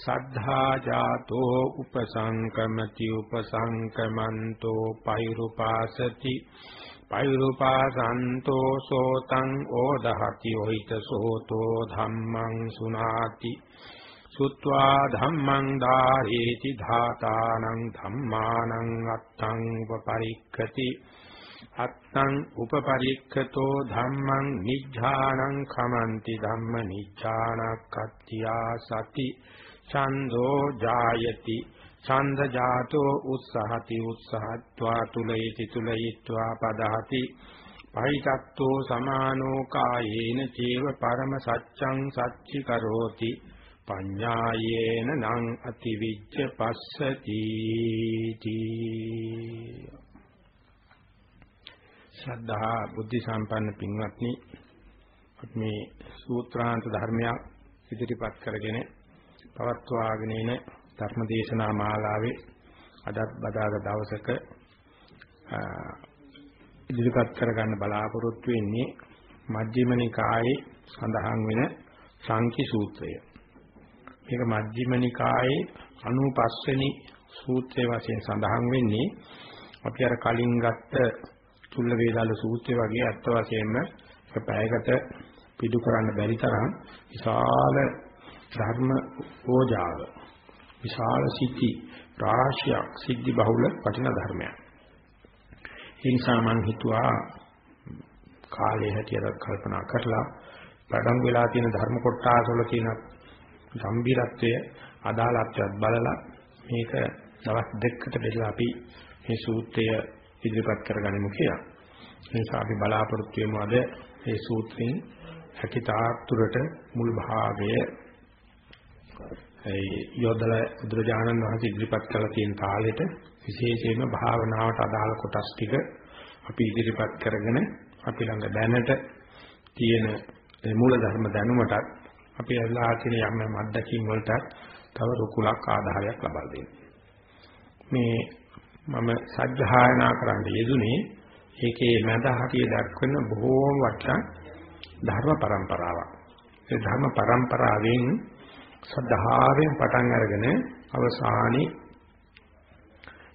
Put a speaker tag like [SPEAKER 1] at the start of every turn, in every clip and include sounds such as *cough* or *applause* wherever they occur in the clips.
[SPEAKER 1] සද්ධා ජාතෝ උපසංකමති උපසංකමන්තෝ පෛරුපාසති. පෛරුපාසන්තෝ සෝතං ඕදහති ඔහිත සෝතෝ ධම්මං සුනාති. සුත්වා ධම්මං දාරේති ධාතානං ධම්මානං අත්තං උපපරික්ඛති. අත්තං උපපරික්ඛතෝ ධම්මං නිජ්ජානං khමන්ති ධම්ම නිජ්ජානක්ඛත්‍යා සති. ඡන්தோ ජායති ඡන්ද ජාතෝ උත්සහති උත්සහත්වා තුලයිති තුලයිත්වා පදහති පහිතත්තෝ සමානෝ කායේන චේව පරම සච්ඡං සච්චි කරෝති පඤ්ඤායේන නං අතිවිච්ඡ පස්සති ශ්‍රද්ධා බුද්ධ සම්පන්න පින්වත්නි අපි මේ සූත්‍රාන්ත ධර්මයක් ඉදිරිපත් කරගෙන පවත්වාගෙන එන ධර්මදේශනා මාලාවේ අදත් බදාග දවසක ඉදිරිපත් කරගන්න බලාපොරොත්තු වෙන්නේ මජ්ක්‍ධිම නිකායේ සඳහන් වෙන සංකි සූත්‍රය. මේක මජ්ක්‍ධිම නිකායේ 95 වෙනි සූත්‍රයේ වශයෙන් සඳහන් වෙන්නේ අපි අර කලින් ගත්ත චුල්ල වේදාල සූත්‍රය වගේ අත්ත වශයෙන්ම එක පැයකට පිටු කරන්න බැරි තරම් විශාල ධර්ම ඕජාව විශාල සිද්ධි රාශියක් සිද්ධි බහුල වටිනා ධර්මයක්. ඒ නිසා මම හිතුවා කාලේ හැටියට කල්පනා කරලා පඩම් වෙලා තියෙන ධර්ම කොටස වල තියෙන ගැඹිරත්වය අදාළත්වයක් බලලා මේක දවස් දෙකකට බෙදලා අපි මේ සූත්‍රය ඉදිරිපත් කරගනිමු කියලා. ඒ නිසා අපි බලාපොරොත්තු වෙමු අද මේ සූත්‍රයෙන් හැකිතාක් තුරට මුල් භාගය ඒ යොදලා බුදුරජාණන් වහන්සේ ඉදිරිපත් කළ තියෙන තාලෙට විශේෂයෙන්ම භාවනාවට අදාළ කොටස් ටික අපි ඉදිරිපත් කරගෙන අපි ළඟ දැනට තියෙන මූල ධර්ම දැනුමටත් අපි අල්ලා තියෙන යම් යම් අත්දැකීම් වලට තව රුකුලක් ආධාරයක් ලබා දෙන්නේ. මේ මම සත්‍යහායනා කරන්න යෙදුනේ ඒකේ මඳහතිය දක්වන බොහෝම වටිනා ධර්ම પરම්පරාවක්. ඒ ධර්ම પરම්පරාවෙන් සද්ධාවෙන් පටන් අරගෙන අවසානයේ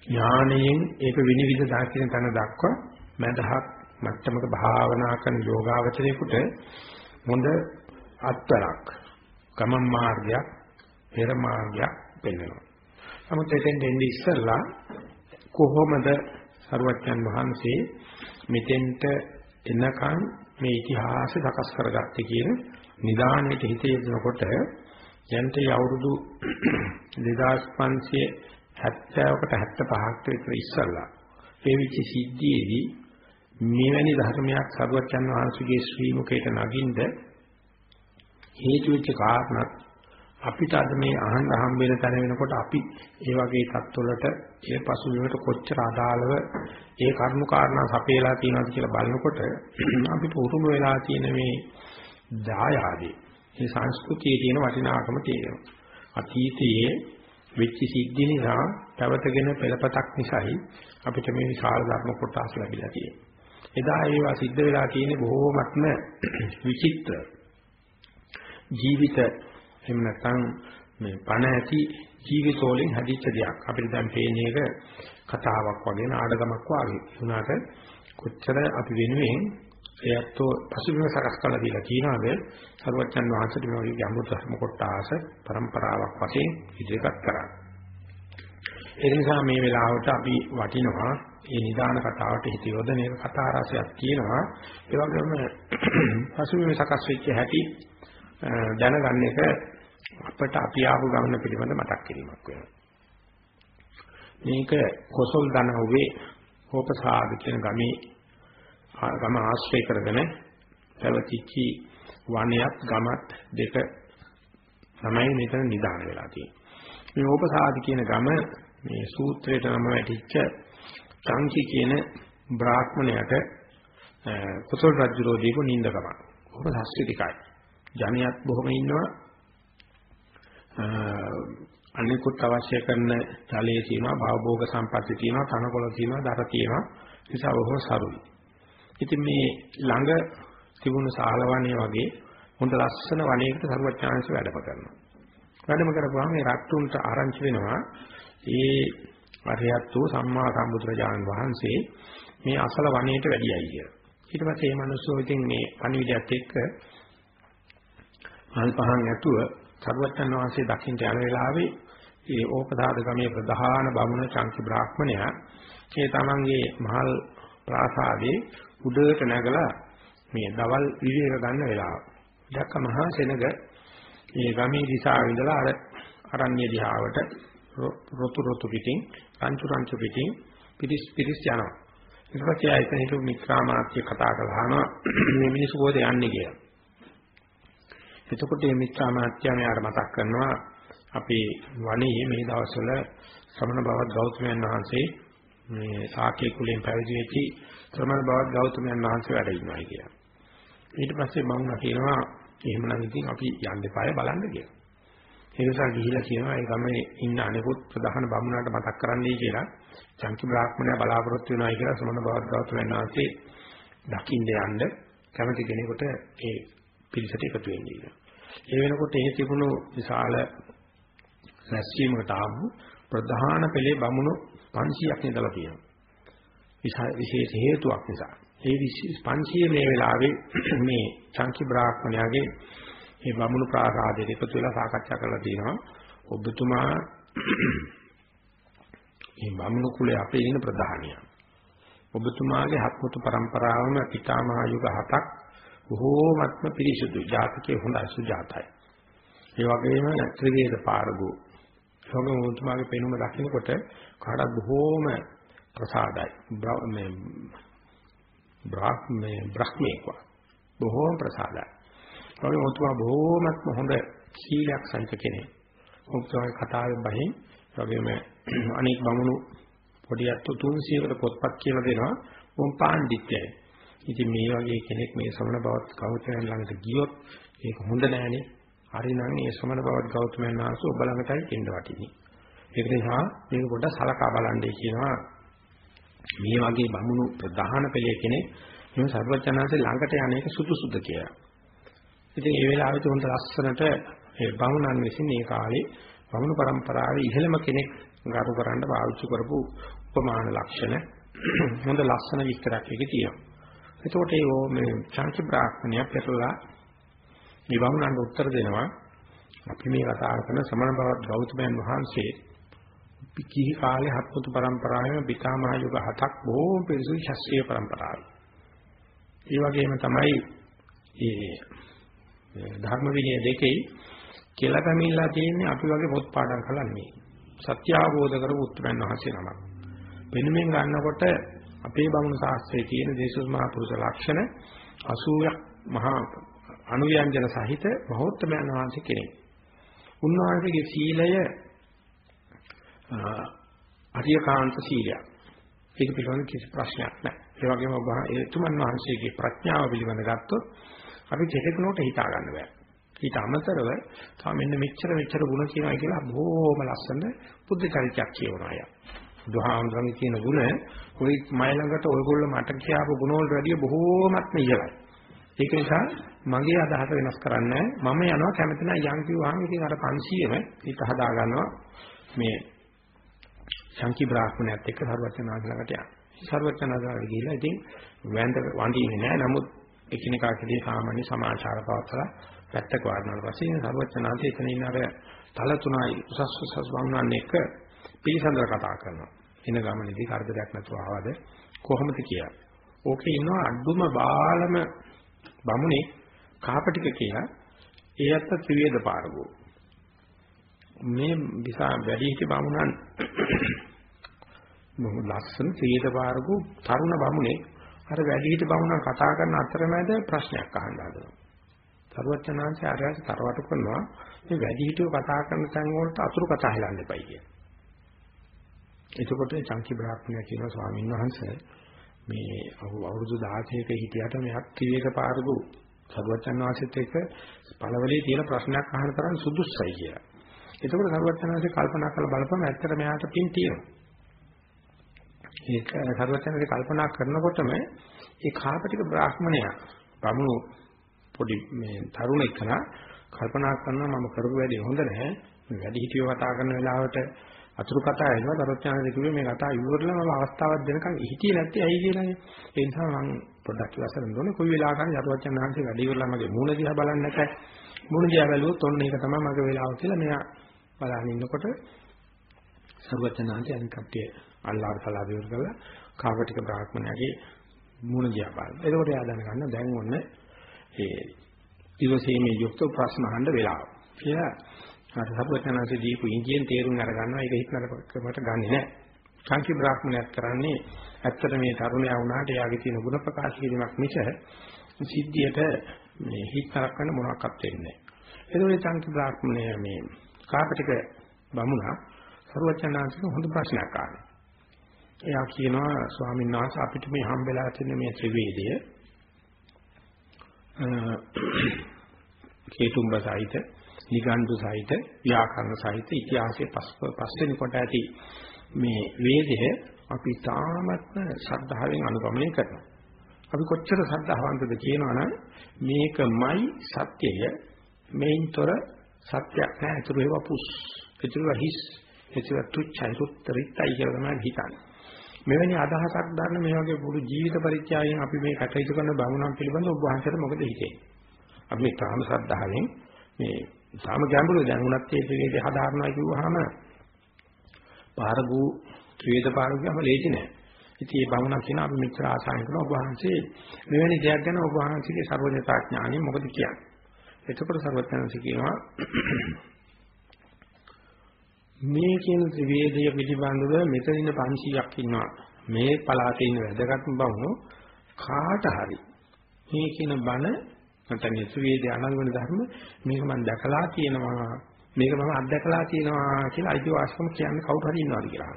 [SPEAKER 1] ඥානයෙන් ඒක විනිවිද දකින්න තැන දක්වා මඳහක් මට්ටමක භාවනා කරන යෝගාවචරයේකට හොඳ අත්තරක් ගමන් මාර්ගයක් පෙර මාර්ගයක් පෙන්වනවා. නමුත් එතෙන් දෙන්නේ ඉස්සෙල්ලා කොහොමද සරුවච්චන් වහන්සේ මෙතෙන්ට එනකන් මේ ඉතිහාසය සකස් කරගත්තේ කියන නිදානෙට හිතේ යනකොට යන්ට අවුරුදු 2570කට 75කට විතර ඉස්සල්ලා ඒ විච සිද්ධියේදී මෙවැනි ධර්මයක් සරුවචන් වහන්සේගේ ශ්‍රී මුකේට නගින්ද හේතු වෙච්ච කාරණා අපිට අද මේ අහන්න හම්බ වෙන තැන වෙනකොට අපි ඒ වගේ தත්වලට ඒ පසුබිමට කොච්චර අදාළව ඒ කරුණු කාරණා සපේලා තියෙනවද කියලා බලනකොට අපිට උරුම වෙලා තියෙන මේ දායාදී. මේ සංස්කෘතියේ තියෙන වටිනාකම තියෙනවා. අතීතයේ වෙච්ච සිද්ධි නිසා පැවතගෙන පෙළපතක් නිසායි අපිට මේ විශාල ධර්ම කොටස් ලැබිලා තියෙන්නේ. එදා ඒවා සිද්ධ වෙලා තියෙන්නේ බොහෝමත්ම විචිත්‍ර ජීවිත එහෙම නැත්නම් මේ පණ ඇති ජීවිතෝලින් හැදිච්ච දෙයක්. අපිට දැන් පේන්නේ ඒක කතාවක් වගේ නාටකමක් වගේ. උනාට කොච්චර අපි වෙනුවෙන් එයත්ෝ පසුබිම සකස් කරලා දීලා කියනවාද සරුවච්චන් වහන්සේට මේ වගේ ගැඹුරු ධර්ම කොටාස પરම්පරාවක් වශයෙන් ඉදිරිපත් කරා. ඒ නිසා මේ වෙලාවට අපි වටිනවා මේ නිදාන කතාවට හිත යොදන එක කතා රසයක් තියෙනවා. ඒ වගේම පසුබිම සකස් වෙච්ච හැටි දැනගන්න එක අපට අපි ආපු ගමන පිළිබඳ මතක් කිරීමක් වෙනවා. මේක කොසල් දනව්වේ හෝපසාද කියන ගමේ ගම ආශ්‍රය කරගෙන පැවතිච්චි වනයත් ගමත් දෙක තමයි මෙතන නිදාන වෙලා තියෙන්නේ. මේ ඕපසාදි කියන ගම මේ සූත්‍රයට නම වැටිච්ච සංකි කියන බ්‍රාහ්මණයට කුසල රජුරෝ දීපු නින්දකම. බොහොම සංස්කෘතිකයි. ජනියත් බොහොම ඉන්නවා. අනිකුත් අවශ්‍ය කරන ජලයේ තියෙනවා, භවභෝග සම්පatti තියෙනවා, තනකොළ තියෙනවා, දර තියෙනවා. නිසා බොහොම සරුයි. ඉතින් මේ ළඟ තිබුණු සාලවණේ වගේ හොඳ ලස්සන වනයකට සරුවචාන්ස වැඩම කරනවා. වැඩම කරපුවාම මේ රත්තුන්ට ආරංචි වෙනවා ඒ අරියත් වූ සම්මා සම්බුදුරජාණන් වහන්සේ මේ අසල වනයේට වැඩියයි කියලා. ඊට පස්සේ මේ මිනිස්සු ඉතින් මේ පණිවිඩයත් එක්ක මල් පහන් ඇතුව සර්වඥාන් වහන්සේ දකින්න යන වෙලාවේ ඒ ඕපදාද ගමේ ප්‍රධාන බමුණ චංකි බ්‍රාහ්මණයා ඒ තමන්ගේ මහල් ප්‍රාසාදේ උඩට නැගලා මේ දවල් විවේක ගන්න වෙලාව. දැක්ක මහා සෙනග මේ ගමේ දිශාව ඉඳලා අර අරණ්‍ය දිහාවට රොතු රොතු පිටින් රංචු රංචු පිටින් පිරිස් පිරිස් යනවා. ඊට පස්සේ ආයත හිටු මිත්‍රාමාත්‍ය කතා කළානවා මේ මිනිස්සු කොහෙද යන්නේ කියලා. එතකොට මේ මිත්‍රාමාත්‍ය මෙයාට මතක් කරනවා අපේ වනයේ මේ දවස්වල ශ්‍රමණ බවත් ගෞතමයන් වහන්සේ මේ සාකේ කුලෙන් පැවිදි වෙච්චි ශ්‍රමණ බවත් ගෞතමයන් වහන්සේ වැඩ ඉන්නවා කියලා. ඊට පස්සේ මම කියනවා එහෙමනම් ඉතින් අපි යන්න එපාය බලන්න කියලා. ඒ නිසා ගිහිලා කියනවා ඒ ගමේ ඉන්න අනෙකුත් ප්‍රධාන බමුණාට මතක් කරන්නයි කියලා. චංකි බ්‍රාහ්මණයා බලාපොරොත්තු වෙනවා කියලා සමන බවත් ගෞතමයන් වහන්සේ දකින්න යන්න කැමති කෙනෙකුට ඒ පිළිසෙට එකතු වෙන්නේ. ඒ වෙනකොට එහි තිබුණු විශාල රැස්වීමකට ආපු ප්‍රධාන පෙළේ බමුණු 500ක් ඉඳලා තියෙනවා. විශේෂ හේතුවක් නිසා. ඒ 500 මේ වෙලාවේ *clears throat* මේ චංකි බ්‍රාහ්මණයාගේ මේ බමුණු ප්‍රාසාදයට එකතු වෙලා සාකච්ඡා කරලා තියෙනවා. ඔබතුමා *clears throat* මේ බමුණු කුලේ අපේ ඉන්න ප්‍රධානියා. ඔබතුමාගේ හත්මුතු પરම්පරාවම පිතාමහ යුග හතක් බොහෝමත්ම පිරිසුදු ජාතකයේ හොඳ සුජාතයි. ඒ වගේම ත්‍රිවේද පාරගු. සෝම ඔබතුමාගේ පෙනුම දකිනකොට කාටත් බොහෝම ප්‍රසාදයි. මේ බ්‍රාහ්මේ බ්‍රහ්මේක බොහෝම ප්‍රසාදයි. වගේ ඔබතුමා බොහෝමත්ම හොඳ සීලයක් සහිත කෙනෙක්. ඔබතුමාගේ කතාවේ බහින් වගේම *clears throat* අනෙක් බමුණු පොඩියත් 300කට පොත්පත් කියලා දෙනවා. උන් පාණ්ඩිත්‍යයි. ඉතින් මේ වගේ කෙනෙක් මේ ශ්‍රමණ බවත් ගෞතමයන් ළඟට ගියොත් ඒක හොඳ නෑනේ. හරිනම් මේ ශ්‍රමණ බවත් ගෞතමයන් වහන්සේ ඔබ ළඟටයි එන්න වටිනේ. ඒක නිසා මේක පොඩ්ඩක් සලකා බලන්නයි කියනවා. මේ වගේ බමුණු ප්‍රධාන පෙළේ කෙනෙක් මේ සර්වඥාන්සේ ළඟට යන්නේක සුදුසුද කියලා. ඉතින් ඒ වෙලාවට හොඳ ලස්සනට ඒ බමුණන් විසින් මේ කාලේ බමුණු પરම්පරාවේ ඉහළම කෙනෙක් ගරු කරන්න පාවිච්චි කරපු උපමාන ලක්ෂණ *clears throat* හොඳ ලස්සන විස්තරයක් එකේ තියෙනවා. එතකොට මේ චාන්ති බ්‍රාහ්මණය පෙරලා මේ වුණාට උත්තර දෙනවා අපි මේ කතා කරන සමන බවත් ගෞතමයන් වහන්සේ කිහි කාලේ හත්මුතු පරම්පරාවේම පිතාමහ යුග හතක් බොහෝම පිරිසිදු ශාස්ත්‍රීය පරම්පරාවයි. ඒ වගේම තමයි මේ ධර්ම විනය දෙකේ කියලා පැමිණලා තියෙන්නේ අපි වගේ පොත් පාඩම් කරලා නෙමෙයි. සත්‍ය අවබෝධ කරගන්න උත්තරයන් වහන්සේ නමක්. වෙනුවෙන් ගන්නකොට අපේ බමුණු ශාස්ත්‍රයේ තියෙන දේශුස් මහා පුරුෂ ලක්ෂණ 80ක් මහා අනුව්‍යංජන සහිත මහෞත්මයන් වහන්සේ කෙනෙක්. උන්වහන්සේගේ සීලය අරියකාන්ත සීලයක්. ඒක පිළිබඳ කිසි ප්‍රශ්නයක් නැහැ. ඒ වගේම ඔබ එතුමන් වහන්සේගේ ප්‍රඥාව පිළිබඳ ගත්තොත් අපි කෙනෙකුට හිතා ගන්න බෑ. ඊට අමතරව තව මෙන්න මෙච්චර මෙච්චර ಗುಣ කියනවා කියලා බොහොම ලස්සන බුද්ධ චරිතයක් කියවනවා අය. බුදුහාමුදුරන්ගේ කියන ಗುಣ ওই මයි ළඟට ඔයගොල්ලෝ මට කියාපු ගුණ වලට වැඩිය බොහෝමත්ම ඉහළයි. ඒක නිසා මගේ අදහස වෙනස් කරන්නේ මම යනවා කැමති නැහැ යන් කිව්වහම ඉතින් අර 500ම හිත හදා ගන්නවා මේ ශංකි බ්‍රාහ්මණයත් එක්ක සර්වඥාන්ස ළඟට යනවා. සර්වඥාන්සට ගිහිල්ලා ඉතින් වැඳ වඳින්නේ නැහැ. නමුත් එකිනෙකා කෙරේ සාමාන්‍ය සමාචාර පවත්ලා පැත්තක වඩනවාට පස්සේ සර්වඥාන්ස එතන ඉන්න අර තල තුනයි උසස් උසස් වුණාන් එක පිළිසඳර කතා කරනවා. එන ගමනේදී කරදරයක් නැතුව ආවද කොහොමද කියලා. ඕකේ ඉන්නවා අඩුම බාලම බමුණේ කාපටික කියලා ඒ අත්ත ත්‍රිවේද පාරගෝ. මේ විසා වැඩි හිටි බමුණන් බොහොම ලස්සන ත්‍රිවේද පාරගෝ තරුණ බමුණේ අර වැඩි හිටි බමුණන් කතා කරන අතරමැද ප්‍රශ්නයක් අහන්න හදනවා. සරුවචනාංශය ආරයට තරවට කරනවා මේ වැඩි හිටියෝ කතා කරන තැන් වලට අතුරු කතා හෙලන්න එපයි කියලා. එතකොට චංකි බ්‍රාහ්මණය කියන ස්වාමීන් වහන්සේ මේ අවුරුදු 16ක හිටියට මෙයක් ත්‍රිවේක පාරක සරුවචන් වාසෙත් එක්ක පළවලේ තියෙන ප්‍රශ්නයක් අහන තරම් සුදුස්සයි කියලා. එතකොට සරුවචන් වාසෙ කල්පනා කරලා බලපම ඇත්තට මෙයාට පින් තියෙනවා. ඒක සරුවචන් වාසෙ කල්පනා කරනකොටම ඒ කාපටික බ්‍රාහ්මණයා බමුණු පොඩි මේ තරුණ එකන කල්පනා කරනවා මම කරපු වැඩේ හොඳ නැහැ. මේ වැඩි හිටියෝ කතා කරන වෙලාවට අතුරු කතා එනවා දරොච්චානද කිව්වේ මේ කතා ඉවරලා මම අවස්ථාවක් දෙනකන් හිටියේ නැත්තේ ඇයි කියලානේ. ඒ නිසා මම පොඩ්ඩක් ඉවසරන්න ඕනේ. කොයි වෙලාවකරි දරොච්චාන හන්සේ වැඩි ඉවරලා මගේ මූණ දිහා බලන්න නැත. මූණ දිහා බැලුවොත් ඔන්න ඒක තමයි මගේ වෙලාව කියලා මෙයා බලන් ඉන්නකොට සර්වඥාන්ති අනිත් කට්ටිය අල්ලාහ් තලා විවර කරලා කාපටික බ්‍රාහ්මණයාගේ මූණ දිහා බලන. එතකොට එයා දැනගන්න දැන් ඔන්න ඒ ඉවසීමේ යුක්ත ප්‍රශ්න අහන්න වෙලාව. කියලා අර සබ්බතනසේ දීපු ඉංගියෙන් තේරුම් අරගන්නවා ඒක හිතනකට ගන්නෙ නෑ. සංකි බ්‍රාහ්මණයක් කරන්නේ ඇත්තට මේ තරුණයා වුණාට එයාගේ තියෙන ගුණ ප්‍රකාශ කිරීමක් මිස සිද්ධියට මේ හිත කරකවන්න මොනවාක්වත් වෙන්නේ නෑ. ඒකෝනේ සංකි බ්‍රාහ්මණය මේ කාපටික බමුණා සරුවචනාංශික හොඳ ප්‍රශ්නයක් අහනවා. එයා කියනවා ස්වාමීන් වහන්සේ අපිට මේ හම්බෙලා තියෙන මේ ත්‍රිවේදය හේතුම්බ සහිත නිගණ්ඩු සහිත ව්‍යාකරණ සහිත ඉතිහාසයේ පස්වෙනි කොට ඇති මේ වේදය අපි තාමත්ම ශ්‍රද්ධාවෙන් අනුගමනය කරනවා. අපි කොච්චර ශ්‍රද්ධාවන්තද කියනවනම් මේකමයි සත්‍යය මේන්තර සත්‍යයක් නෑ ඒතර ඒවා පුස් ඒතර හිස් ඒතර තුච්චයි රුත්තරිතයි කියලා තමයි හිතන්නේ. මෙවැනි අදහසක් ගන්න මේ වගේ පුරු ජීවිත පරිත්‍යාගයෙන් අපි මේ කටයුතු කරන බමුණන් පිළිබඳව ඔබ වහන්සේට මොකද හිතෙන්නේ? අපි මේ තාම ශ්‍රද්ධාවෙන් මේ තාම ගැඹුරු දැන් උනත් ඒ ත්‍රිවේද හදාරනවා කිව්වහම පාරගු ත්‍රිවේද පාරගු කියම ලේසි නෑ. ඉතින් මේ බමුණා කියන අපි මෙච්චර ආසාවෙන් කරන ඔබ වහන්සේ මෙවැනි දෙයක් ගැන ඔබ වහන්සේගේ සර්වඥතා ඥාණය මොකද කියන්නේ? එතකොට සර්වඥාන්සේ කියනවා මේ කියන ත්‍රිවේදය පිළිබඳව මෙතන ඉන්න 500ක් ඉන්නවා. මේ පළාතේ ඉන්න වැදගත්ම බවුණු කාට හරි මේ කියන බණ නැත්නම් ත්‍රිවේදය අනංගන ධර්ම මේක මම දැකලා තියෙනවා. මේක මම අත්දැකලා තියෙනවා කියලා අයිතිවාසිකම කියන්නේ කවුරු හරි ඉන්නවද කියලා.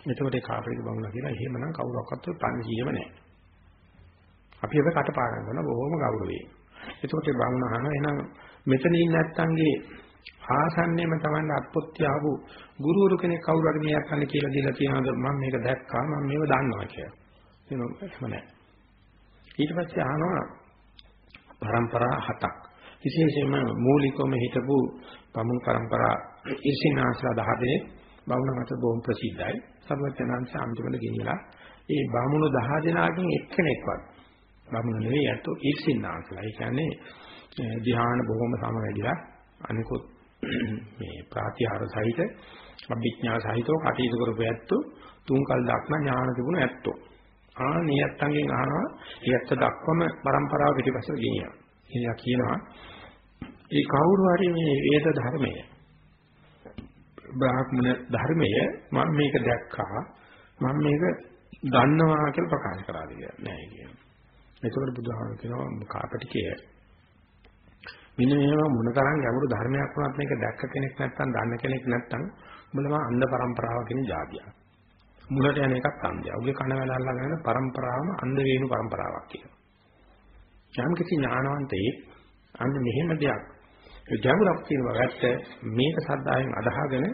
[SPEAKER 1] එතකොට ඒ කාපරික බමුණා කියලා එහෙමනම් කවුරක්වත් 500ම නැහැ. අපි ඒක කටපාඩම් කරන බොහොම ගෞරවයෙන්. එතකොට ඒ බමුණ අහනවා එහෙනම් මෙතන ඉන්න නැත්තන්ගේ ආසන්නයේම තමයි අත්පොත්ති ආපු ගුරුවරු කෙනෙක් කවුරු හරි මේ අත්හන්න කියලා දීලා කියනවාද මම මේක දැක්කා මම මේව දන්නවා කියලා. එනවා එහෙම නැහැ. ඊට පස්සේ අහනවා પરම්පරා හතක්. විශේෂයෙන්ම මූලිකවම හිටපු බමුණු પરම්පරා ඉර්සිනාසලා 14 බමුණ මත බොහොම ප්‍රසිද්ධයි. සර්වඥාන්ස අන්තිමල ගිහිලා ඒ බමුණු 10 දෙනාගෙන් එක්කෙනෙක්වත් බමුණු නෙවෙයි අතෝ ඉර්සිනාසලා. ඒ කියන්නේ ධ්‍යාන බොහොම සමවැදිලා අනිකුත් *clears throat* මේ ප්‍රාතිහාර සහිත අභිඥා සහිතව කටයුතු කරපු ඇත්තෝ තුන්කල් දක්න ඥාන තිබුණ ඇත්තෝ. ආ නියත්තන්ගෙන් අහනවා ඒත් දක්වම પરම්පරාව පිටිපස්සට ගෙනියනවා. එයා කියනවා ඒ කවුරු හරි මේ වේද ධර්මය බ්‍රාහ්මණ ධර්මය මම මේක දැක්කා මම මේක දන්නවා කියලා ප්‍රකාශ කරාද කියලා නෑ කියනවා. එතකොට බුදුහාම කියනවා කාපටිකය මෙන්න මේව මොනතරම් ගැඹුරු ධර්මයක් වුණත් මේක දැක්ක කෙනෙක් නැත්නම් දන්න කෙනෙක් නැත්නම් උඹලම අන්ධ પરම්පරාව කියන જાතියක්. මුලට යන එකක් සංජය. ඔගේ කන වැලල්ලා ගන්න પરම්පරාවම අන්ධ වේණු પરම්පරාවක් කියනවා. යම් කිසි ඥානවන්තයෙක් අන්න මෙහෙම දෙයක් ගැඹුරක් කියනවා ගැත්ත මේක සද්දායෙන් අදහගෙන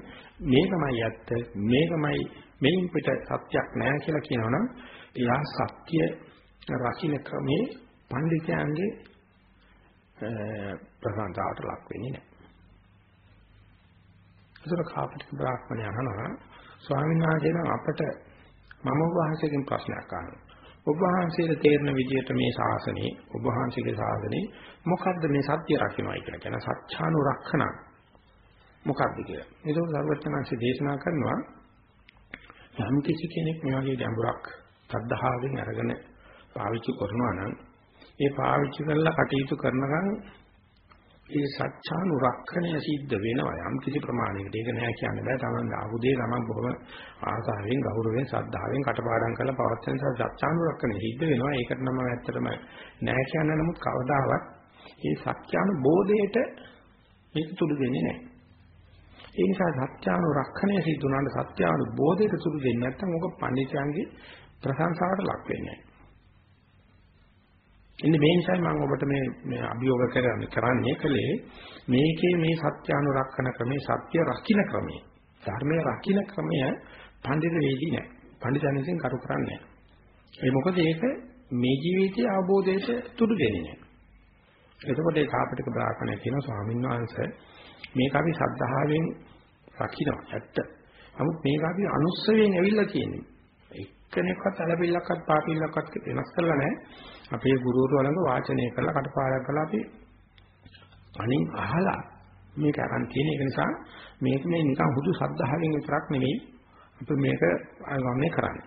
[SPEAKER 1] මේකමයි ඇත්ත මේකමයි මෙයින් පිට සත්‍යක් නැහැ කියලා කියනවනම් එයා සත්‍ය රකින්න ක්‍රමේ පඬිතුයන්ගේ ප්‍රසන්නතාවට ලක් වෙන්නේ නැහැ. ඒසර කාපටික බ්‍රාහ්මණය අහනවා ස්වාමීන් වහන්සේ නම් අපට මම ඔබ වහන්සේගෙන් ප්‍රශ්නයක් අහනවා. ඔබ වහන්සේට තේරෙන විදිහට මේ ශාසනයේ ඔබ වහන්සේගේ ශාසනයේ මොකද්ද මේ සත්‍ය රකින්නයි කියලා කියන සත්‍යානුරක්ෂණ මොකක්ද කියලා. ඒක සර්වඥාන්සේ දේශනා කරනවා යම් කිසි කෙනෙක් මේ වගේ ගැඹුරක් සද්ධාවෙන් අරගෙන පාවිච්චි කරනවා නම් ඒ පාවිච්චි කරලා කටයුතු කරනකම් ඒ සත්‍යානුරක්ෂණය සිද්ධ වෙනවා යම් කිසි ප්‍රමාණයකට. ඒක නෑ කියන්න බෑ. Taman ආපුදේ Taman බොහොම ආසාවෙන්, ගෞරවයෙන්, ශ්‍රද්ධාවෙන් කටපාඩම් කරලා පවත්වන සත්‍යානුරක්ෂණය සිද්ධ වෙනවා. ඒකට නම් ඇත්තටම නෑ කියන්න නමුත් කවදාවත් මේ සත්‍යානුබෝධයට මේක තුඩු දෙන්නේ නෑ. ඒ නිසා සත්‍යානුරක්ෂණය සිද්ධ වුණාට සත්‍යානුබෝධයට තුඩු දෙන්නේ නැත්නම් ඕක පඬිතුයන්ගේ ප්‍රශංසාවට ලක් වෙන්නේ නැහැ. ඉන්නේ මේ නිසා මම ඔබට මේ මේ අභියෝග කරන්නේ කරන්නේ කලේ මේකේ මේ සත්‍ය අනුරක්ෂණ ක්‍රමේ සත්‍ය රකින්න ක්‍රමේ ධර්මයේ රකින්න ක්‍රමය පඬිත වේදී නැහැ. පඬිතයන්ගෙන් කරු කරන්නේ නැහැ. ඒ මොකද ඒක මේ ජීවිතයේ අවබෝධයට තුඩු දෙන්නේ නැහැ. එතකොට ඒ කාපටික බ්‍රාහ්මණය කියන ස්වාමීන් වහන්සේ මේක අපි සද්ධාවෙන් රකින්න ඇත්ත. නමුත් මේක අපි අනුස්සවයෙන් ඇවිල්ලා තියෙන්නේ. එක්කෙනෙක්වත් අලබිල්ලක්වත් පාපිල්ලක්වත් වෙනස් කරලා නැහැ. අපේ ගුරුවරු ළඟ වාචනය කරලා කටපාඩම් කරලා අපි අනින් අහලා මේක අරන් තියෙන එක නිසා මේක මේ නිකන් හුදු සද්ධාවෙන් විතරක් නෙවෙයි අපි මේක අනුගමනය කරන්නේ.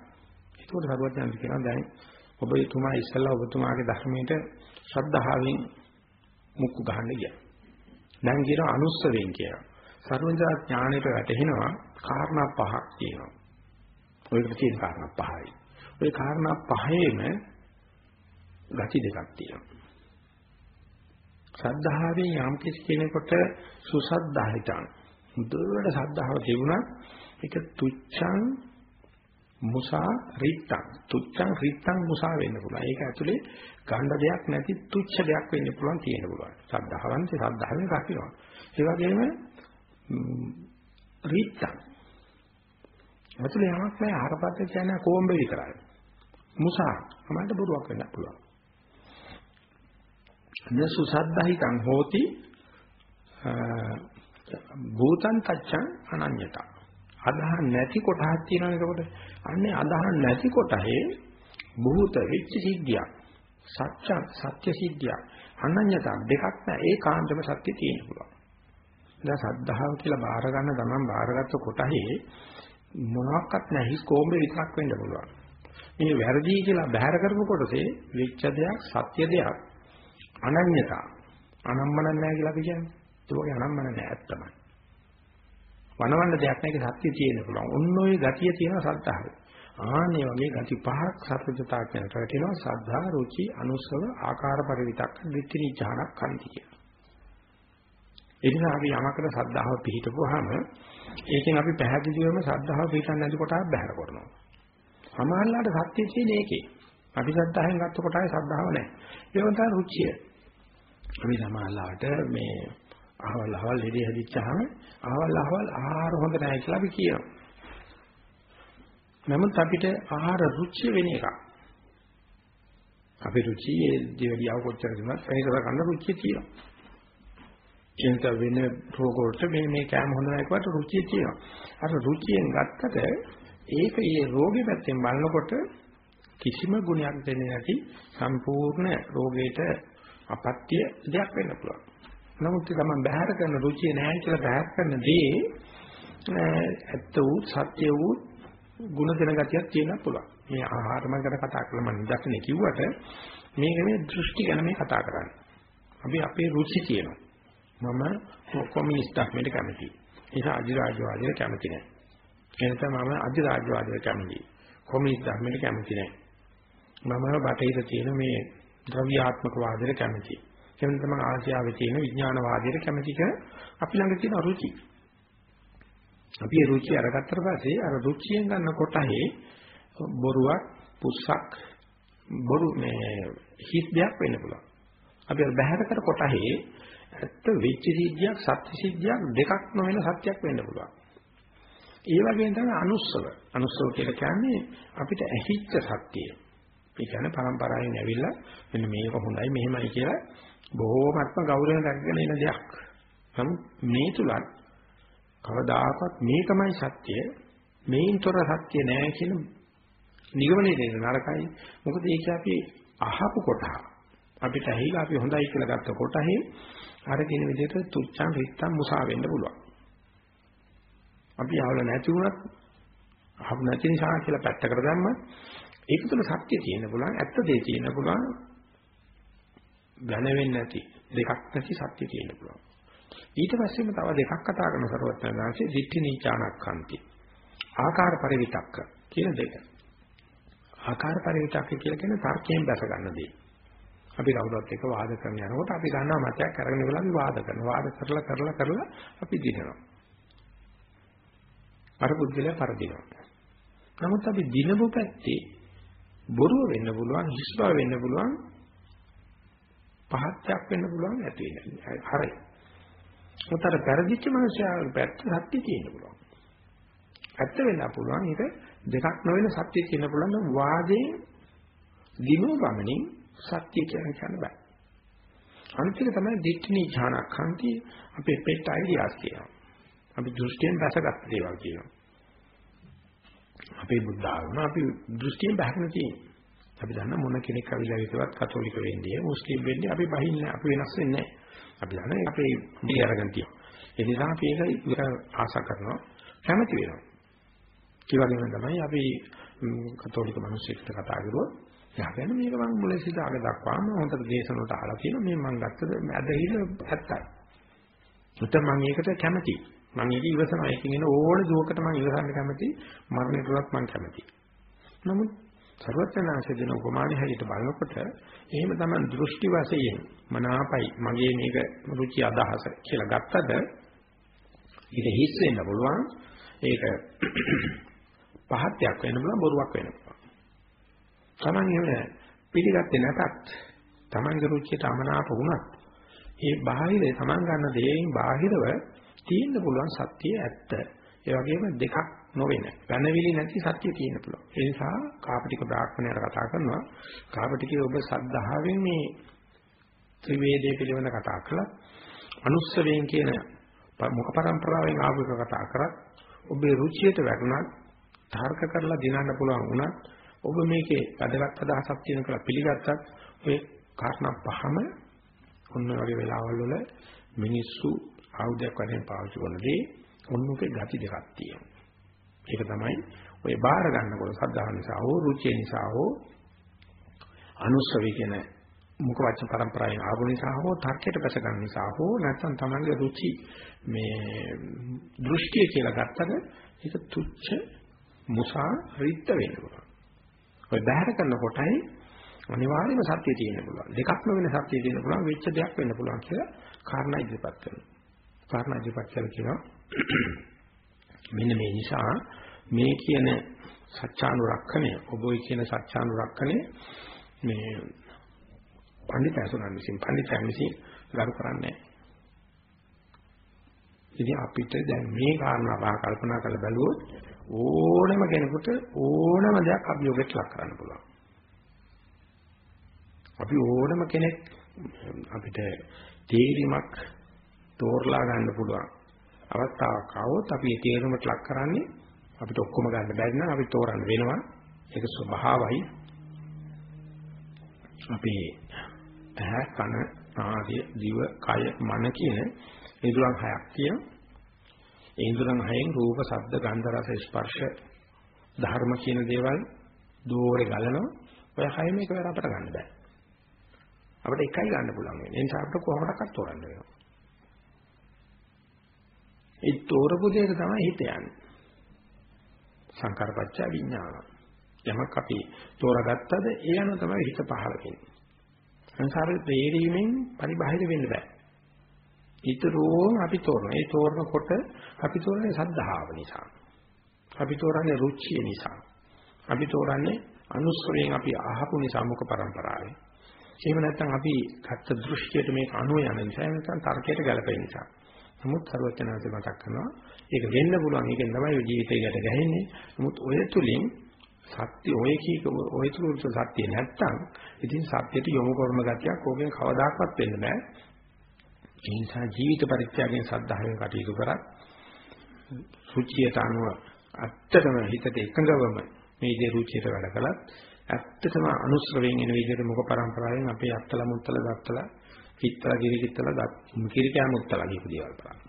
[SPEAKER 1] ඒකෝට සරුවත් යන කියනවා දැන් ඔබතුමා ඉස්සල්ලා ඔබතුමාගේ ධර්මයට ශ්‍රද්ධාවෙන් මුක්කු ගහන්න ගියා. දැන් කියන අනුස්සවෙන් කියලා. සර්වඥා ඥාණයට වැටෙනවා කාරණා පහක් තියෙනවා. ඔයකට තියෙන කාරණා පහයි. ওই කාරණා පහේම ගති දෙකක් තියෙනවා. ශ්‍රද්ධාවෙන් යම් කිසි කෙනෙකුට සුසද්ධාහිතං මුදුවට ශ්‍රද්ධාව තිබුණා ඒක තුච්ඡං මුසා රිත්තං තුච්ඡං රිත්තං මුසා වෙන්න පුළුවන්. ඒක ඇතුලේ ගණ්ඩ දෙයක් නැති තුච්ඡ දෙයක් වෙන්න පුළුවන් තියෙන්න පුළුවන්. ශ්‍රද්ධාවන්ත ශ්‍රද්ධාවෙන් රකින්නවා. ඒ වගේම රිත්තං ඇතුලේ යමක් නැහැ. ආහාරපත්‍ය කියන්නේ කොම්බේ විතරයි. මුසා. අපමණ බොරුවක් වෙන්න පුළුවන්. නසු සද්ධාහිතං හෝති භූතං තච්ඡං අනඤ්‍යතා. අදහන් නැති කොටහක් තියෙනවා එතකොට. අන්නේ අදහන් නැති කොටහේ භූත වෙච්ච සිද්ධියක්. සත්‍ය සත්‍ය සිද්ධියක්. අනඤ්‍යතා දෙකක් නැහැ. ඒ කාන්තම සත්‍ය තියෙන්න පුළුවන්. දැන් සද්ධාව කියලා බාර ගන්න ගමන් බාරගත්ත කොටහේ මොනවත් නැහැ හිස් කොම්බේ විතරක් වෙන්න පුළුවන් මේ වැරදි කියලා බැහැර කරපු කොටසේ වෙච්ච දෙයක් සත්‍ය දෙයක් අනඤ්‍යතා අනම්මන නැහැ කියලා අපි කියන්නේ ඒ වගේ අනම්මන නැහැ ඇත්තමයි වනවන්න දෙයක් නැහැ ඒක සත්‍ය තියෙන්න පුළුවන්. ඔන්න ඔය ගතිය තියෙන සද්ධාව. ආන්නේ වගේ ගති පහක් සත්‍යතා කියනට වැටෙනවා සද්ධා, රුචි, අනුසව, ආකාර පරිවිතක්, දිට්ඨි ඥානක් කන්ති කියන. ඒ නිසා අපි යමකට සද්ධාව පිහිටපුවාම ඒකෙන් අපි පැහැදිලිවම සද්ධාව පිහිටන්නේ නැති කොටක් බැහැර කරනවා. සමහරලාට සත්‍ය තියෙන එකේ. අපි සද්ධායෙන් ගත්ත කොටයි සද්ධාව නැහැ. ඒක තමයි රුචිය. අපි සමහරලාට මේ අහවල් අහවල් ලෙඩේ හැදිච්චාම අහවල් අහවල් ආහාර හොඳ නැහැ කියලා අපි කියනවා. නමුත් අපිට ආහාර රුචිය වෙන එකක්. අපේ රුචියේ දෙවියව කොච්චර දුන්නත් ඒකව ගන්න රුචිය තියෙනවා. එනත වෙන රෝග වලට මේ මේ කෑම හොඳ නැහැ කියවට රුචිය තියෙනවා. අර රුචියෙන් ගත්තට ඒක ඒ රෝගේ පැත්තෙන් බලනකොට කිසිම ගුණයක් දෙන්නේ නැති සම්පූර්ණ රෝගයට අපත්‍ය දෙයක් වෙන්න පුළුවන්. නමුත් තමන් බහැර කරන රුචිය නැහැ කියලා බහැර කරන දේ ඇත්ත වූ සත්‍ය වූ ಗುಣ දෙන ගතියක් තියෙන්න පුළුවන්. මේ ආහාරම ගැන කතා කරලා මම නිදර්ශනේ කිව්වට මේක මේ දෘෂ්ටි ගැන මේ කතා කරන්නේ. අපි අපේ රුචි කියනවා. මම කොමියුනිස්ට් ධර්මයට කැමතියි. ඒක අධිරාජ්‍යවාදයට කැමති නැහැ. එනතම මම අධිරාජ්‍යවාදයට කැමතියි. කොමියුනිස්ට් ධර්මයට කැමති නැහැ. මම බටහිර තියෙන මේ ද්‍රව්‍යාත්මක වාදයට කැමතියි. එහෙම තමයි ආසියාවේ තියෙන විඥානවාදයට කැමති කර අපි ළඟ තියෙන රුචි. අපි ඒ රුචි අරගත්තට පස්සේ අර රුචියෙන් ගන්න කොටහේ බොරුවක් පුස්සක් බොරු මේ හිස් දෙයක් වෙන්න පුළුවන්. අපි අර බහැර කර කොටහේ ඇත්ත වෙච්ච සිද්ධියක් සත්‍ය සිද්ධියක් දෙකක් නොවන සත්‍යයක් වෙන්න පුළුවන්. ඒ වගේම තමයි අනුස්සව. අනුස්සව කියලා කියන්නේ අපිට ඇහිච්ච සත්‍යය. ඒ කියන්නේ පරම්පරාවෙන් ඇවිල්ලා මෙන්න මේක හොඳයි මෙහෙමයි කියලා බොහෝමත්ම ගෞරවයෙන් රැකගෙන එන දෙයක්. නමුත් මේ තුලත් කවදාකවත් මේකමයි සත්‍ය මේන්තර සත්‍ය නෑ කියන නිගමනයේ දෙන්න නරකයි. මොකද ඒක අපි අහපු කොට අපිට ඇහිලා අපි හොඳයි කියලා ගත්ත කොටහේ අර කියන විදිහට තුච්ඡන් රිත්තම් මුසා වෙන්න පුළුවන්. අපි ආවල නැති වුණත් අහපු නැති නිසා කියලා පැත්තකට දැම්ම ඒක තුළ සත්‍ය තියෙන්න පුළුවන් ඇත්ත දේ තියෙන්න පුළුවන් ඝන වෙන්නේ නැති දෙකක් නැති සත්‍ය තියෙන්න පුළුවන්. ඊට පස්සේම තව දෙකක් කතා කරන සරුවත්නාංශයේ දිට්ඨි නීචානක්ඛන්ති. ආකාර පරිවිතක්ක කියන දෙක. ආකාර පරිවිතක්ක කියලා කියන්නේ තර්කයෙන් දැස ගන්න දේ. අපි කවුරුත් එක්ක වාද කරන යනකොට අපි ගන්නවා මතයක් අරගෙන ඉවලා අපි වාද කරනවා. වාද කරලා කරලා කරලා අපි දිනනවා. අර පුද්ගලයා පරදිනවා. නමුත් අපි දිනපු පැත්තේ බොරුව වෙන්න පුළුවන්, හිස් බව වෙන්න පුළුවන්, පහත්යක් වෙන්න පුළුවන් නැති වෙන්නේ. හරි. උතර පෙරදිච්ච මනුස්සයාගේ පැත්ත සත්‍ය තියෙන්න පුළුවන්. ඇත්ත වෙන්න පුළුවන් ඒක දෙකක් නොවන සත්‍ය තියෙන්න පුළුවන් වාදයේ දිනු ගමනින් සත්‍ය කියන කියන්න බෑ. අනිත් එක තමයි දිට්ඨිනී ඥානක්ඛන්ති අපේ පෙට් අයිඩියාස් කියනවා. අපි දෘෂ්ටියෙන් දැසගත් දේවල් කියනවා. අපේ බුද්ධ ආගම අපි දෘෂ්ටියෙන් බහගෙන තියෙනවා. අපි දන්න මොන කෙනෙක් අවිලා විතරක් කතෝලික වෙන්නේ, මුස්ලිම් වෙන්නේ අපි බහින්නේ අපි වෙනස් වෙන්නේ නැහැ. අපි දන්නේ අපේ මේ අරගෙන තියෙනවා. ඒ නිසා අපි ඒක ආශා කරනවා, කැමති වෙනවා. ඒ වගේම තමයි අපි කතෝලික මිනිස්සුන්ට කතා කරුවොත් එයා කියන්නේ මේක මම මුලින් සිට අග දක්වාම හොඳට දේශන වලට අහලා තියෙනවා මේ මම ගත්තද ඇදහිල්ල ඇත්තයි. උත මම ඒකට කැමතියි. මම ඒක ඉවසනවා. ඒකෙන් එන ඕන දුවකට මම ඉවසන්න කැමතියි. මරණයටවත් මම කැමතියි. නමුත් සර්වඥාන්සේ දෙන උපමාන හැටියට බලනකොට එහෙම තමයි දෘෂ්ටි වශයෙන් මනාපයි මගේ මේක රුචි අදහස කියලා ගත්තද ඊට හිස් වෙන්න පුළුවන් ඒක පහත්යක් වෙන්න පුළුවන් බොරුවක් වෙන්න පුළුවන්. Taman එහෙම පිළිගත්තේ නැතත් Tamanගේ රුචියට අමනාප වුණත් ඒ බාහිර Taman ගන්න දේෙන් බාහිරව තියෙන්න පුළුවන් සත්‍යය ඇත්ත. ඒ වගේම දෙකක් නොවෙන පැනවිලි නැති සත්‍ය තියෙන්න පුළුවන්. ඒ නිසා කාපටික බ්‍රාහ්මණයට කතා කරනවා කාපටිකේ ඔබ සද්ධාවෙන් මේ ත්‍රිවේදයේ පිළිවෙල කතා කළා. අනුස්සවයෙන් කියන මුඛ පරම්පරාවෙන් ආපු එක කතා කරත් ඔබේ රුචියට වැටුණත් තර්ක කරලා දිනන්න පුළුවන් වුණත් ඔබ මේකේ වැදගත් අදහසක් තියෙන කියලා පිළිගත්තත් ඔය කාරණා පහම ඔන්න වගේ වෙලාවල් වල මිනිස්සු ආයුධයක් වශයෙන් පාවිච්චි කරනදී ඔන්නුකේ ගති දෙකක් තියෙනවා. ඒක තමයි ඔය බාහිර ගන්නකොට සද්ධා නිසා හෝ රුචිය නිසා හෝ අනුස්සවි කියන මුඛ වචන પરම්පරාවෙන් ආපු නිසා හෝ තර්කයට පැස ගන්න නිසා හෝ නැත්නම් තමන්ගේ රුචි මේ දෘෂ්ටිය කියලා ගත්තද ඒක තුච්ච මුසා රිත්ත වෙන්න පුළුවන්. ඔය බාහිර කරනකොටයි අනිවාර්යයෙන්ම සත්‍ය තියෙන්න පුළුවන්. දෙකක් නොවන සත්‍ය තියෙන්න පුළුවන් වෙච්ච දෙයක් වෙන්න පුළුවන් කියලා කාරණා ඉදිරිපත් කරනවා. කාරණා ඉදිරිපත් කළා කියනවා මෙන්න මේ නිසා මේ කියන සත්‍යානුරක්ෂණය ඔබයි කියන සත්‍යානුරක්ෂණය මේ පඬිතුන් විසින් පඬිතුන් විසින් ගරු කරන්නේ ඉතින් අපිට දැන් මේ කාරණා පහ කල්පනා කරලා බැලුවොත් ඕනම කෙනෙකුට ඕනම දෙයක් අභියෝගයට ලක් කරන්න පුළුවන්. අපි ඕනම කෙනෙක් අපිට තේරීමක් තෝරලා ගන්න පුළුවන්. අවස්ථාවක් ආවොත් අපි ඒ තේරුමට ලක් කරන්නේ අපිට ඔක්කොම ගන්න බැරි නම් අපි තෝරන්න වෙනවා. ඒක ස්වභාවයි. අපේ ඇහ කන නාසය දිව කය මන කියන ඉඳුරන් හයක් තියෙනවා. ඒ ඉඳුරන් හයෙන් රූප, ශබ්ද, ගන්ධ, රස, ස්පර්ශ ධර්ම කියන දේවල් දෝරේ ගලනවා. ඔය හයම එකවර අපට ගන්න බෑ. අපිට එකයි ගන්න පුළුවන් වෙන්නේ. ඒ නිසා අපිට කොහොමඩක්වත් තෝරන්න වෙනවා. ඒ තෝරපු දෙයට තමයි හිත යන්නේ. සංකාරපච්ච විඥාන. යමක් අපි තෝරාගත්තද ඒ අනුව තමයි හිත පහළ වෙන්නේ. සංසාරේ තේරීමෙන් පරිබාහිර වෙන්න බෑ. ඊතරෝම අපි තෝරන. ඒ තෝරනකොට අපි තෝරන්නේ සද්ධාව නිසා. අපි තෝරන්නේ රුචිය නිසා. අපි තෝරන්නේ අනුස්වරයෙන් අපි අහපු නිසා මුඛ පරම්පරාවේ. එහෙම නැත්නම් අපි ගත්ත දෘෂ්ටියට මේක අනුව යන නිසා නැත්නම් තර්කයට ගැලපෙන නිසා. නමුත් සර්වඥාන්සේ මතක් කරනවා ඒක වෙන්න පුළුවන්. ඒකෙන් තමයි ජීවිතයකට ගැහෙන්නේ. නමුත් ඔය තුලින් සත්‍ය ඔය කීක ඔය තුල සත්‍ය නැත්තම් ඉතින් සත්‍යයට යොමු කරන ගතියක් ඕකෙන් කවදාකවත් වෙන්න බෑ. ඒ නිසා ජීවිත පරිත්‍යාගයෙන් සද්ධායෙන් කටයුතු කරත් සුචියට අනුව ඇත්තටම හිතට එකඟවම මේ දේ රුචියට වැඩ කළත් ඇත්තටම අනුශ්‍රවයෙන් එන විදිහට මුඛ පරම්පරාවෙන් අපේ අත්තල මුත්තල දත්තල කිත්තල ගිරිකිත්තල කිරිකෑ මුත්තල කියපු දේවල් බලන්න.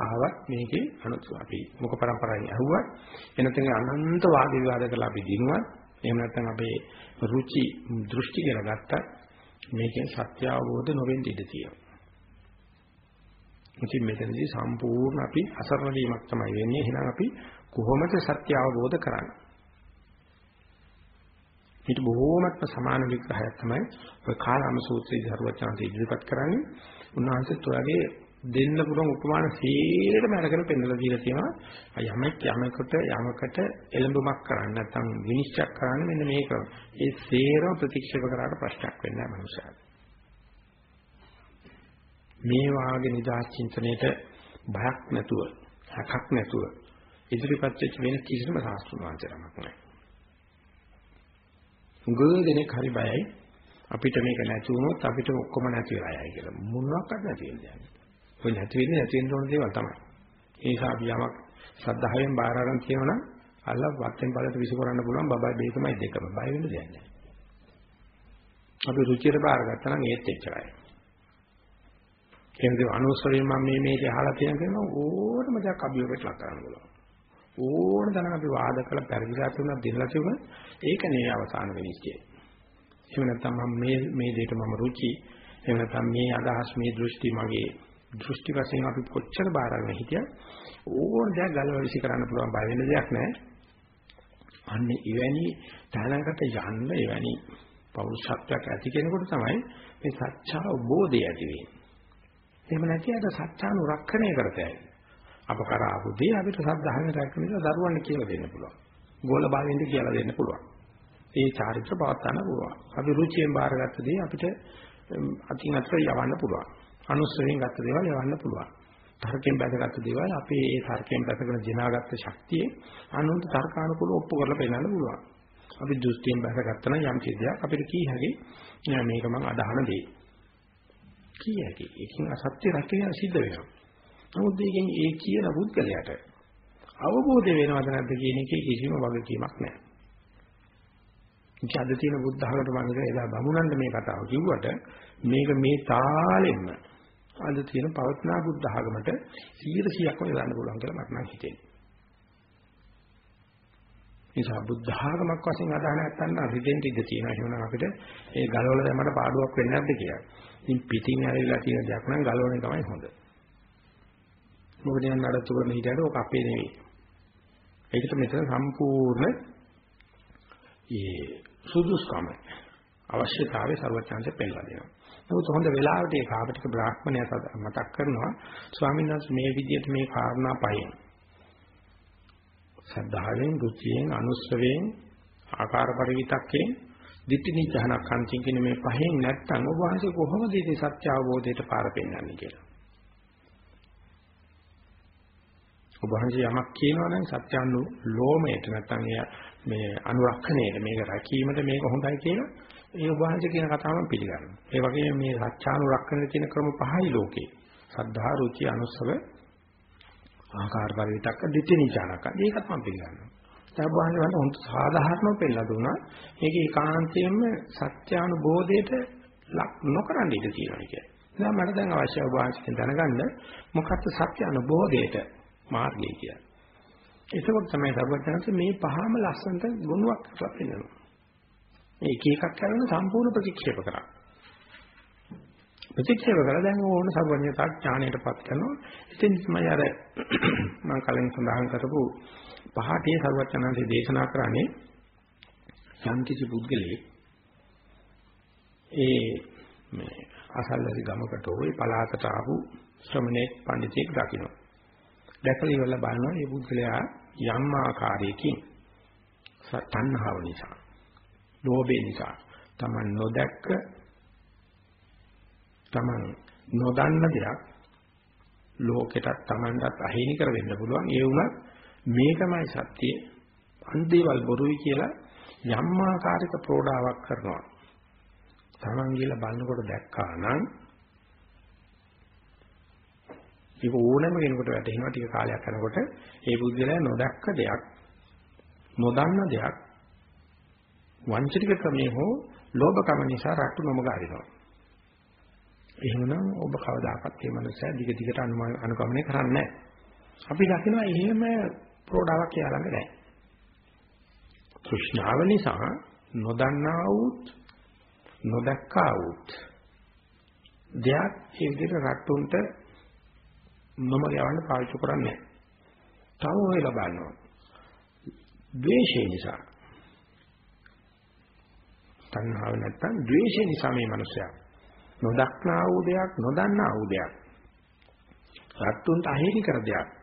[SPEAKER 1] ආවත් මේකේ අනුසු අපි මුඛ પરම්පරාවෙන් ඇහුවත් එනතෙන් අනන්ත වාද විවාද කරලා අපි දිනුවත් එහෙම නැත්නම් අපේ රුචි දෘෂ්ටි කියලා ගත්තත් මේකෙන් සත්‍ය අවබෝධ නොවෙන්න ඉඩ තියෙනවා. ඉතින් මෙතනදී සම්පූර්ණ අපි අසරණ වීමක් තමයි වෙන්නේ. එහෙනම් අපි කොහොමද සත්‍ය අවබෝධ කරන්නේ? ඊට බොහෝමත්ම සමාන විග්‍රහයක් තමයි ඔය කාලාම සූත්‍රයේ ධර්මචාන්ත ඉදිරිපත් කරන්නේ. උන්වහන්සේත් ඔයගේ දෙන්න පුළුවන් උපමාන සීලෙටම අරගෙන පෙන්නලා දීලා තියෙනවා යමෙක් යමකට යමකට එළඹුමක් කරන්න නැත්නම් විනිශ්චය කරන්න මෙන්න මේක. ඒ සේරම ප්‍රතික්ෂේප කරාට ප්‍රශ්නයක් වෙන්නේ නැහැ මනුස්සයාට. මේ වාගේ නිදාස් චින්තනයේට බයක් නැතුව, හැකක් නැතුව ඉදිරිපත් වෙච්ච වෙන කිසිම සාස්ත්‍ර වංචනයක් නැහැ. උගල දෙනෙක් හරි බයයි අපිට මේක නැති වුණොත් අපිට ඔක්කොම නැති වෙලා යයි කියලා. මොනවාක්වත් නැති වෙන්නේ. ඔය නැති වෙන්නේ නැති වෙන්න ඕන දේවල් තමයි. ඒ නිසා අපි යමක් සද්ධායෙන් බාර අරන් කියනවනම් අල්ලා වත්තෙන් බලට විසිකරන්න පුළුවන් බබයි දෙකමයි දෙකම. බය වෙන්න දෙයක් නැහැ. අපි රුචියට බාරගත්තා නම් ඒත් එච්චරයි. කියන්නේ අනුස්සරයෙන් මම මේ මේක අහලා තියෙන කෙනා ඕනම දෙයක් අභියෝගයට ලක් කරන්න පුළුවන්. ඕන තරම් අපි වාද කළ පරිවිලා තුනක් දෙන්නලා තිබුණා. ඒක නේ අවසාන විනිශ්චය. එහෙම නැත්නම් මම මේ මේ දෙයට මම රුචි එහෙම නැත්නම් මේ අදහස් මේ දෘෂ්ටි මගේ දෘෂ්ටි වශයෙන් අපි කොච්චර බාර අරගෙන හිටියත් ඕන දෙයක් ගලව විසි කරන්න පුළුවන් බය වෙන දෙයක් නැහැ. අන්න එවැනි තැනකට යන්න එවැනි පෞරුෂත්වයක් ඇති කෙනෙකුට තමයි මේ සත්‍චා බෝධය ඇති වෙන්නේ. එහෙම නැති අර සත්‍යානුරක්ෂණය කරතයි. අප කරා ආපු දේ අපිට සද්ධාහන රැකගෙන දරුවන්ට කියලා දෙන්න පුළුවන්. ගෝල බාලෙන්ද කියලා දෙන්න පුළුවන්. ඒ චාරිත්‍ර පවත්වන්න පුළුවන්. අපි රුචියෙන් බාරගත්ත දේ අපිට අතින් අතට යවන්න පුළුවන්. අනුස්සයෙන් ගත්ත දේවල් යවන්න පුළුවන්. තර්කයෙන් බැසගත්ත දේවල් අපේ ඒ තර්කයෙන් බැසගෙන දිනාගත්ත ශක්තිය අනුන්ට තර්කානුකූලව ඔප්පු කරලා පෙන්නන්න පුළුවන්. අපි දෘෂ්ටියෙන් බැසගත්තා නම් යම් කිසියක් අපිට කී හැකි මේක මම අදහන දෙයි. කී හැකි. ඒකෙන් අසත්‍ය රැකගෙන සිද්ධ වෙනවා. නමුත් ඒකෙන් ඒ කියන පුද්ගලයාට අවබෝධ වෙනවද නැද්ද කියන එකේ කිසිම වගකීමක් නැහැ. ඉතින් අද තියෙන බුද්ධ ධර්මයට මම ඉතින් එදා බමුණන්ට මේ කතාව කිව්වට මේක මේ තාලෙන්න අද තියෙන පවත්නා බුද්ධ ධර්මයට 100%ක්ම දාන්න පුළුවන් කියලා මට නම් හිතෙනවා. නිසා බුද්ධ ධර්මයක් වශයෙන් අදහන නැත්නම් රිදෙන් ඉඳ තියෙනවා. එහෙනම් අපිට ඒ ගලවල දැමකට පාඩුවක් වෙන්නේ නැද්ද කියලා. ඉතින් පිටින් ඇවිල්ලා තියෙන දෙයක් නම් ගලවන්නේ තමයි හොඳ. මොකද යන නඩත්තු කරන හිටියට ඔක අපේ නෙවෙයි. ඒකට මෙතන සම්පූර්ණ ඒ සුදුස්කම අවශ්‍යතාවය ਸਰවඥාන්සේ පෙන්නලා දෙනවා. නමුත් හොඳ වෙලාවට ඒ කාපටික බ්‍රාහ්මණය මතක් කරනවා ස්වාමීන් වහන්සේ මේ විදිහට මේ කාරණා පහෙන් සද්ධාවෙන්, රුචියෙන්, අනුස්සවෙන්, ආකාර පරිවිතක්කෙන්, ditthi නිචහනක් අන්තිම කියන මේ පහෙන් නැත්තම් ඔබ වහන්සේ කොහොමද ඉතින් සත්‍ය අවබෝධයට පාර පෙන්වන්නේ කියලා. ඔබ වහන්සේ යමක් කියනවා නම් සත්‍යානු ලෝමයට නැත්තම් මේ අනුරක්ෂණයට මේක රැකීමට මේක හොඳයි කියලා ඒ ඔබ වහන්සේ කියන කතාවම පිළිගන්නවා. ඒ වගේම මේ සත්‍යානුරක්ෂණය කියන ක්‍රම පහයි ලෝකේ. සද්ධා රුචි අනුස්සව ආකාර පරිවිතක්ක දිටිනිචානක. ඒකත් මම පිළිගන්නවා. දැන් ඔබ වහන්සේ වන්ට හොඳ සාධාරණව පෙන්නලා දුන්නා. මේක ඒකාන්තයෙන්ම සත්‍යානුබෝධයට ලක් නොකරන්න ඉඩ තියෙනවා කියන්නේ. දැන් මට දැන් අවශ්‍යයි ඔබ වහන්සේ දැනගන්න මොකක්ද සත්‍යානුබෝධයට මාර්ගය කියන්නේ. ඒකවත් තමයි සර්වඥාන්සේ මේ පහම ලස්සනට ගුණයක් කරලා පෙන්නනවා. මේ එක එකක් කරන සම්පූර්ණ ප්‍රතික්ෂේප කරා. ප්‍රතික්ෂේප කරලා දැන් ඕන සර්වඥතා ඥාණයටපත් කරනවා. ඉතින් තමයි අර මම කලින් සඳහන් කරපු පහටේ සර්වඥාන්සේ දේශනා කරන්නේ යම්කිසි පුද්ගලෙක් ඒ මේ අසල්වැසි ගමකට ওই පලාතට ආපු ශ්‍රමණේක් පඬිතෙක් දකින්න. දැකලා ඉවරලා බලනවා මේ පුද්ගලයා යම් ආකාරයකින් තණ්හාව නිසා, ලෝභය නිසා, Taman නොදැක්ක, Taman නොදන්න දෙයක් ලෝකෙටත් Tamanටත් අහිමි කර වෙන්න පුළුවන්. ඒ වුණත් මේකමයි සත්‍යය. අන්දේවල් බොරුයි කියලා යම් ආකාරයක ප්‍රෝඩාවක් කරනවා. Taman කියලා බලනකොට දැක්කා නම් ඒක ඕනෑම කෙනෙකුට වැටහෙනවා ටික කාලයක් යනකොට ඒ බුද්ධිලයා නොදැක්ක දෙයක් නොදන්න දෙයක් වංචනික ක්‍රමයේ හෝ ලෝභකම නිසා රට්ටු නොමග හරිනවා. එහෙමනම් ඔබ කවදාකවත් මේ මනුස්සයා දිග දිගට අනුගමනය කරන්නේ නැහැ. අපි දකිනවා එහෙම ප්‍රෝඩාවක් කියලා ළඟ නැහැ. තෘෂ්ණාව නිසා නොදන්නා වූත් නොදක්කා වූත් දෙයක් ඒ විදිහට රට්ටුන්ට මම යවන්න පාවිච්චි කරන්නේ තව හොයලා බලනවා. ද්වේෂය නිසා. තණ්හාව නැත්තම් ද්වේෂය නිසා මේ මනුස්සයා නොදක්නා වූ දෙයක් නොදන්නා වූ දෙයක් රත්තුන්ට අහිමි කර දෙයක්.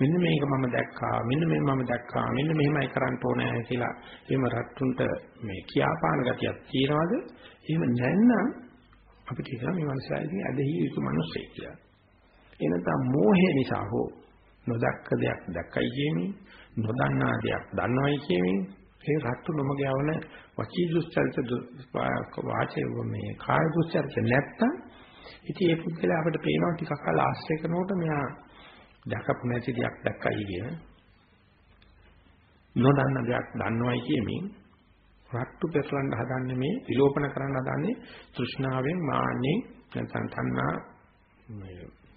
[SPEAKER 1] මෙන්න මේක මම දැක්කා මෙන්න මේ මම දැක්කා මෙන්න මෙහෙමයි කරන්න ඕනේ කියලා එහෙම රත්තුන්ට මේ කියාපාන ගතියක් තියනවාද? එහෙම නැත්නම් අපිට හිතනවා මේ මනුස්සයා ඉතින් ඇදහිය යුතු මිනිස්සෙක් කියලා. එනතම් මෝහය නිසා හෝ නොදක්ක දෙයක් දැක්කයි කියමින් නොදන්නා දෙයක් දන්නවයි කියමින් ඒ රත්තු නොමග යවන වචී දුස්චරිත වාචේ මේ කාය දුස්චරිත නැත්තම් ඉතින් ඒ පුද්ගලයා අපිට පේනවා ටිකක් කල ආශ්‍රය කරනකොට මෙයා දැකපු නැති දෙයක් දැක්කයි කියන නොදන්න දෙයක් දන්නවයි කියමින් රට්ටු පෙරලන්න හදන්නේ මේ විලෝපන කරන්න හදන්නේ තෘෂ්ණාවෙන් මාන්නෙන් නැත්නම් තණ්හා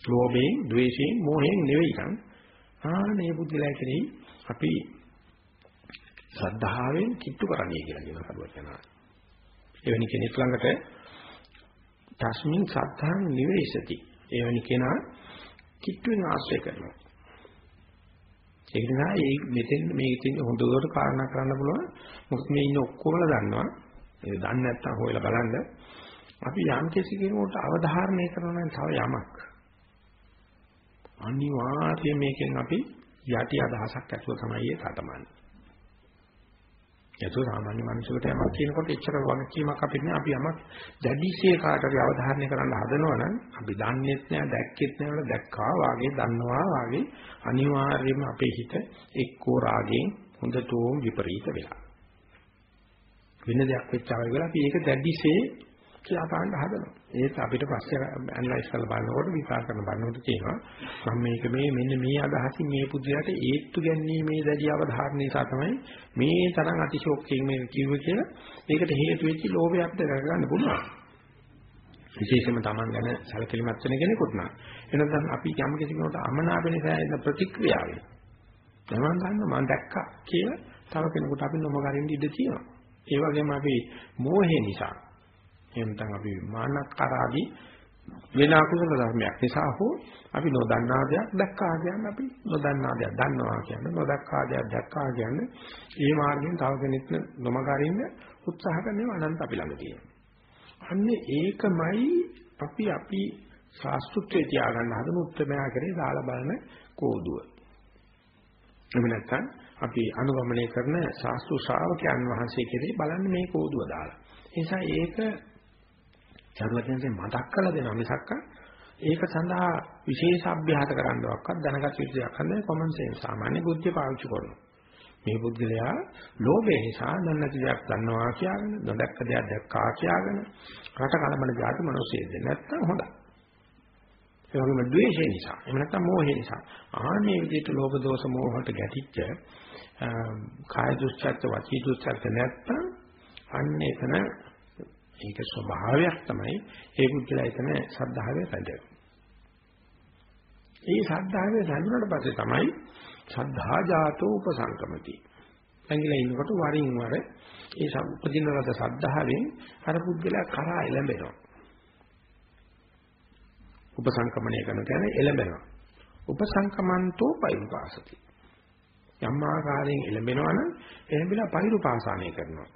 [SPEAKER 1] ලෝභයෙන් ද්වේෂයෙන් මෝහයෙන් නෙවෙයි කන් ආනේ බුද්ධිලා කෙරෙහි අපි ශ්‍රද්ධාවෙන් කිට්ටු කරන්නේ කියලා කියන කරුවක් යනවා. එවැනි කෙනෙක් ළඟට තස්මින් සත්‍යං නිවේශති එවැනි කෙනා කිට්ටුවෙන් ආශ්‍රය කරනවා. ඒක නිසා මේ මෙතෙන් මේ ඉතින් හොඳට කාරණා කරන්න පුළුවන්. මොකද මේ ඉන්න ඔක්කොමලා දන්නවා. ඒ දන්නේ නැත්තම් හොයලා බලන්න. අපි යම් කිසි කෙනෙකුට අවධාරණය කරනවා නම් තව යමක්. අනිවාර්යයෙන් මේකෙන් අපි යටි අදහසක් ඇතුව තමයි ඒ කටමන්නේ. ඒක සාමාන්‍ය මිනිසෙකුට යමක් කියනකොට එච්චර වගකීමක් අපිට නෑ. අපි යමක් දැඩිශේ කාටරි අවධාරණය කරන්න හදනවා නම් අපි දන්නේත් නෑ, දැක්කෙත් නෑ වල දැක්කා වාගේ දන්නවා වාගේ අනිවාර්යයෙන්ම අපේ හිත එක්කෝ රාගයෙන් හොඳටම විපරීත වෙලා. වෙන දෙයක් වෙච්චාවයි කියලා අපි ඒක දැඩිශේ කියලා ගන්න හදනවා. ඒත් අපිට පස්සේ ඇනලයිස් කරලා බලනකොට විකාර කරන බලනකොට කියනවා මම මේක මේ මෙන්න මේ අදහසින් මේ පුදුයට ඒත්තු ගැනීමේ දැඩි අවධාරණ නිසා තමයි මේ තරම් අතිශෝක්තියෙන් මේ කිව්වේ කියලා. ඒකට හේතු වෙච්ච ලෝභයක් දැක ගන්න පුළුවන්. විශේෂයෙන්ම Taman ගැන සැලකිලිමත් වෙන කෙනෙකුට නම් එනනම් අපි යම් කිසි කෙනෙකුට අමනාප නිසා එන ප්‍රතික්‍රියාවෙන් තමන් ගන්න මම දැක්කා කියලා තව කෙනෙකුට අපි නොමගරින්න ඉඩ තියෙනවා. ඒ වගේම අපි මෝහය නිසා එහෙම නැත්නම් අපි මානක්කාරාදී වෙන අකුසල ධර්මයක් නිසා හෝ අපි නොදන්නා දෙයක් දැක්කා කියන්නේ අපි නොදන්නා දෙයක් දන්නවා කියන්නේ නොදක්කා දෙයක් දැක්කා කියන්නේ ඒ මාර්ගයෙන් තව කෙනෙක් නොමගරින්න උත්සාහ කරනවා අනන්ත අපි ළඟ තියෙනවා. අන්නේ ඒකමයි අපි අපි ශාස්ත්‍රුත්වයේ තියාගන්න හදන උත්තරමයා කරේ දාලා බලන කෝදුව. එහෙම නැත්නම් අපි අනුගමනය කරන ශාස්ත්‍ර ශ්‍රාවකයන් වහන්සේ කෙරේ බලන්න මේ කෝදුව දාලා. ඒ නිසා ඒක සරුවචනසේ මතක් කරලා දෙනවා මිසක් ඒක සඳහා විශේෂ අභ්‍යාස කරන්නවක්වත් දැනගත යුතු දෙයක් නැහැ කොමන් සෙන්ස් සාමාන්‍ය බුද්ධිය පාවිච්චි කරනවා. මේ බුද්ධලයා ලෝභය නිසා නැති දෙයක් දන්නවා කියලාගෙන නොදැක්ක දෙයක් දැක්කා කියලාගෙන රට කලබල જાති මිනිස්සෙද නැත්තම් හොඳයි. ඒ වගේම ද්වේෂය නිසා එහෙම නැත්නම් මෝහය නිසා ආන්නේ විදිහට ලෝභ දෝෂ මෝහ වලට ගැටිච්ච කාය දුස්චර්ත වචී දුස්චර්ත නැත්තම් අන්න එතන ඒක ස්වභාවයක් තමයි ඒ පුද්ගලයා එතන සද්ධාවේ රැඳෙන්නේ. ඒ සද්ධාවේ රැඳුනට පස්සේ තමයි සද්ධා ජාතෝ උපසංකමති. ඇඟිලා ඉන්නකොට වරින් වර ඒ උපදින රස සද්ධාවෙන් අර පුද්ගලයා කරා එළඹෙනවා. උපසංකමණය කරන කියන්නේ එළඹෙනවා. උපසංකමන්තෝ පෛරුපාසති. යම් ආකාරයෙන් එළඹෙනවා නම් එළඹිලා පෛරුපාසානය කරනවා.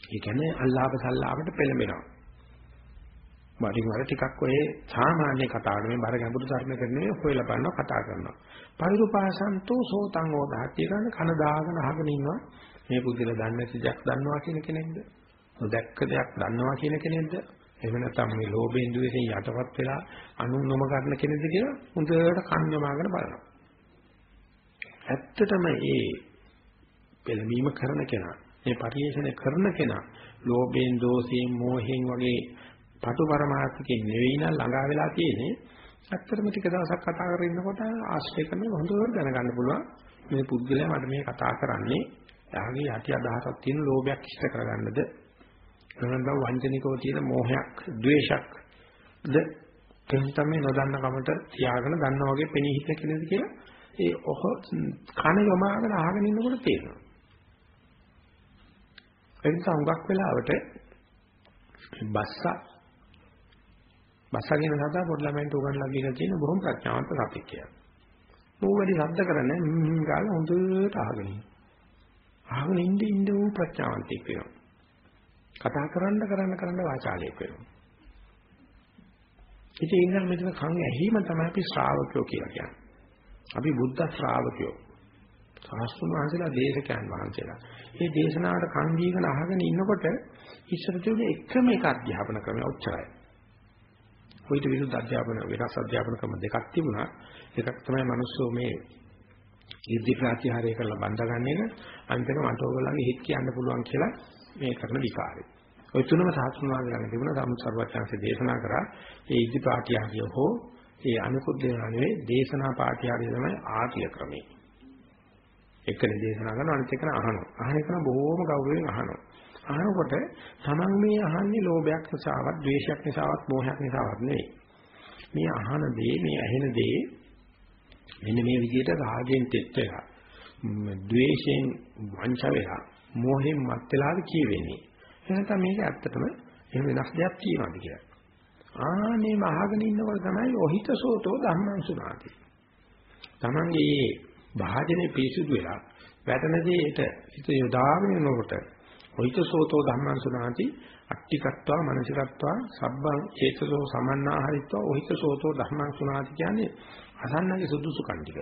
[SPEAKER 1] ඒ කියන්නේ අල්ලාප සල්ලාපට පෙළඹෙනවා. වරින් වර ටිකක් ඔය සාමාන්‍ය කතාවක මේ බර ගැඹුරු ධර්ම කරන්නේ හොයලා බලනවා කතා කරනවා. පරිරුපාසන්තෝ සෝතං ඕදාහත්‍ය කරන කන දාගෙන අහගෙන ඉන්නවා. මේ පුදුල දන්නේ නැති දෙයක් දන්නවා කියන කෙනෙක්ද? නොදැක්ක දෙයක් දන්නවා කියන කෙනෙක්ද? එහෙම නැත්නම් මේ ලෝභයෙන් දුවේෙන් යටපත් වෙලා අනුන් නොම ගන්න කෙනෙක්ද කියලා හොඳට කන් යමාගෙන බලනවා. ඇත්තටම ඒ පෙළඹීම කරන කෙනා මේ පරිේශන කරන කෙනා ලෝභයෙන් දෝෂයෙන් මෝහයෙන් වගේ පටු පරමාර්ථකේ නෙවෙයි නම් ළඟා වෙලා තියෙන්නේ. ඇත්තටම ටික දවසක් කතා කරගෙන ඉන්නකොට ආශ්‍රය කරන හොඳට දැනගන්න පුළුවන්. මේ පුද්ගලයා මට මේ කතා කරන්නේ. එයාගේ යටි අදහසක් තියෙන ලෝභයක් ඉෂ්ට කරගන්නද? නැත්නම් වංචනිකව තියෙන මෝහයක් ද්වේෂයක්ද එහෙනම් තමයි නොදන්න කමට තියාගෙන දන්නා වගේ පෙනී හිට කෙනෙක්ද කියලා ඒ ඔහ කන යොමාගෙන අහගෙන ඉන්නකොට තේරෙනවා. ඒ නිසා හුඟක් වෙලාවට බස්ස බස්සගෙන සදා පොඩි ළමයින්ට උගන්ලා දීලා තියෙන බොහොම ප්‍රඥාවන්ත සතිකයක්. ඌවැඩි ශබ්ද කරන්නේ ම්ම් ගාලා හොඳට අහගෙන ඉන්න. අහගෙන ඉඳ ඉඳ ඌ ප්‍රඥාවන්තෙක් වෙනවා. කතා කරන්න කරන්න කරන්න වාචාලයක් වෙනවා. ඉතින් ඒ නිසා මෙතන කන් ඇහිම තමයි අපි ශ්‍රාවකයෝ කියලා කියන්නේ. අපි බුද්ධ ශ්‍රාවකයෝ. සාස්තුන් වහන්සේලා දේශකයන් වහන්සේලා. මේ දේශනාවට කන් දීගෙන අහගෙන ඉන්නකොට ඉස්සර තිබුණේ එකම එක අධ්‍යාපන ක්‍රමය ඔච්චරයි. කොයිට විරුද්ධ අධ්‍යාපන වෙනස් අධ්‍යාපන ක්‍රම දෙකක් තිබුණා. එකක් තමයි මිනිස්සු මේ ඉර්ධි ප්‍රාතිහාරය කරලා බඳගන්න එක. අන්තිමට මට ඕගොල්ලන්ගේ හිත කියන්න පුළුවන් කියලා මේ කරන විකාරය. ওই තුනම සාස්තුන් වහන්සේලාගේ තිබුණා සම්මුත් සර්වඥාන්සේ දේශනා කරා. ඒ ඉර්ධි ප්‍රාතිහාරය හෝ ඒ අනුකුත් දේවල් නෙවෙයි දේශනා පාඨය තමයි ආර්ය ක්‍රමය. එකනේ දේශනා කරනවා අනිත් එකන අහනවා. අහන එක බොහොම ගෞරවයෙන් අහනවා. අහනකොට තමන් මේ අහන්නේ ලෝභයක් නිසාවත්, ද්වේෂයක් නිසාවත්, මෝහයක් නිසාවත් නෙවෙයි. මේ අහන දේ, මේ ඇහෙන දේ මෙන්න මේ විදිහට රාගයෙන් තෙත් වෙලා, ද්වේෂයෙන් වංච වෙලා, මෝහෙන් මත් වෙලාද කියවෙන්නේ. එහෙනම් මේක ඇත්තටම එහෙම වෙනස් දෙයක් තියෙනවාද කියලා. ආනේ මහගෙන ඉන්නකොට තමයි ඔහිතසෝතෝ ධම්මං සුනාති. තමන්ගේ භාජනේ පිරිසුදු වෙලා වැටෙන දෙයට හිත යොදාගෙන යනකොට ඔහිතසෝතෝ ධම්මං සුනාති අට්ටිකත්වා මනසිකත්වා සබ්බං චේතසෝ සමන්නාහරිත්වා ඔහිතසෝතෝ ධම්මං සුනාති කියන්නේ අසන්නගේ සුදුසු කණ්ඩික.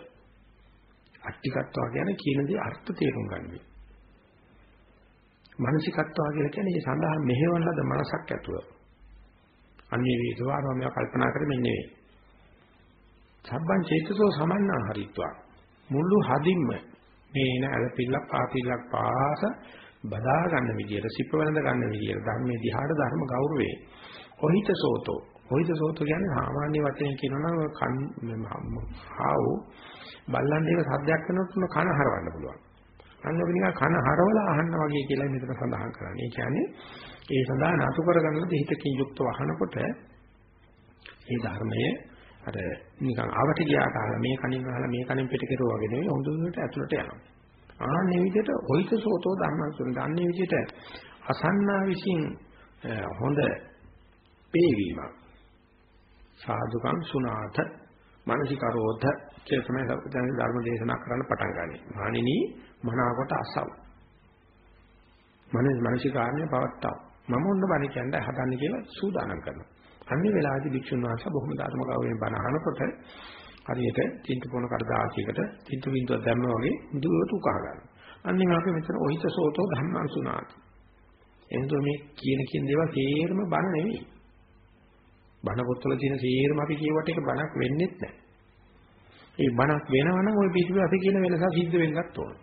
[SPEAKER 1] අට්ටිකත්වා කියන්නේ කියන දේ අර්ථ තේරුම් ගන්න. මනසිකත්වා කියලා කියන්නේ මේ සඳහා මෙහෙවන ලද මනසක් ඇතුව. අන්නේ වේදව අරම කල්පනා කරමින් නෙවෙයි. සබ්බං චේතසෝ සමන්නාහරිත්වා මුළු හදින්ම මේ එන ඇලපිල්ලක් ආපිල්ලක් පාස බදා ගන්න විදියට සිප වෙනඳ ගන්න විදියට ධර්මයේ දිහාට ධර්ම ගෞරවේ ඔහිත සෝතෝ. ඔහිත සෝතෝ කියන්නේ සාමාන්‍ය වචනයෙන් කියනවා නම් කන් හාව් බල්ලන් දෙක සද්දයක් කරනකොට කන හරවන්න පුළුවන්. අන්නක නිකන් කන හරවලා අහන්න වගේ කියලා මෙතන සඳහන් කරන්නේ. ඒ කියන්නේ ඒ සඳහා නතු කරගන්න දෙහිතකින් යුක්තව අහනකොට මේ ධර්මයේ අර නිකන් ආවට ගියාට අහලා මේ කණින් අහලා මේ කණින් පිට කෙරුවා වගේ නෙවෙයි හොඳට ඇතුළට යනවා. ආන්නේ විදිහට හොයිත සෝතෝ ධර්මංසුන් දන්නේ විදිහට අසන්නා විසින් හොඳ පේවීම සාදුකම් සුනාත මානසිකරෝධ කියන තමයි ධර්ම දේශනා කරන්න පටන් ගන්නෙ. මානිනී මනාවකට අසව. මනස මානසිකාර්ණ්‍ය පවත්තා. මම ඔන්න බණ කියන්න හදන්නේ කියලා සූදානම් කරනවා. අන්නේ වෙලාවේදී භික්ෂුන් වහන්සේ බොහොම ධර්ම ගෞරවයෙන් බණ අහනකොට හරියට චින්ත පොන කඩදාසියකට චින්ත බින්දුවක් දැම්ම වගේ දුරට උකහා ගන්නවා. අන්නේ මාක මෙතන ඔහිත සෝතෝ ධම්මං සුනාති. එනතෝ මේ කියන කියන දේවල් තේරම බණ නෙවෙයි. බණ පොත්වල තියෙන තේරම අපි කියවට ඒක බණක් වෙන්නේ නැහැ. ඒ බණක් වෙනවා නම් ওই පිටුවේ අපි කියන වෙනස සිද්ධ වෙන්නත් ඕන.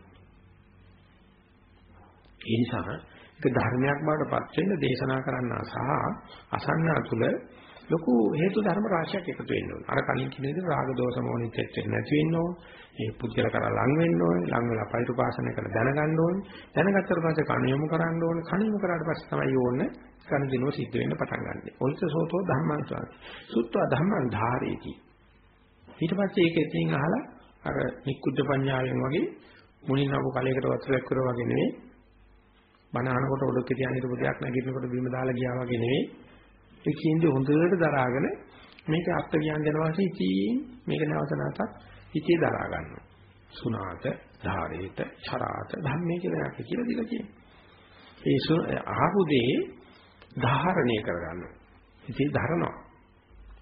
[SPEAKER 1] ඒ නිසා ඒක ධර්මයක් බවට පත් වෙන්න දේශනා කරන්නා සහ අසන්නා තුල ලොකු හේතු ධර්ම රාශියක් එකතු වෙන්න ඕන. අර කලින් කියන විදිහට රාග දෝෂ මොනිට එච්චර නැති වෙන්න ඕන. මේ පුද්ගල කරා ලං වෙන්න ඕනේ. ලං වෙලා පෛරුපාසනය කරලා දැනගන්න ඕනේ. දැනගත්තට පස්සේ කණ යොමු කරන්න ඕනේ. කණ යොමු කරාට පස්සේ තමයි ඕනේ කණ දිනව සිද්ධ වෙන්න පටන් ගන්න. ඔලිත සෝතෝ ධම්මං සාති. සුත්වා ධම්මං ධාරේති. ඊට පස්සේ ඒක එතනින් අහලා අර නික්කුද්ධ පඤ්ඤාවෙන් වගේ මුණිනව කලයකට වතුරක් කරා වගේ නෙවෙයි බණ අහනකොට ඔඩොක්කේ තියන් හිටපු දෙයක් නැගිටිනකොට බිම දාලා ගියා වගේ නෙවෙයි. ඒ කියන්නේ හොඳට දරාගෙන මේක අත්ත කියන් දෙනවා ඉතින් මේක නැවත නැවතත් හිතේ දරා ගන්නවා. සුණාත, ධාරේත, චරාත ධම්මේ කියලා යකි කියලා දීලා කියනවා. ඒ අහපු දේ ධාරණය කරගන්නවා. ඉතින් ධරනවා.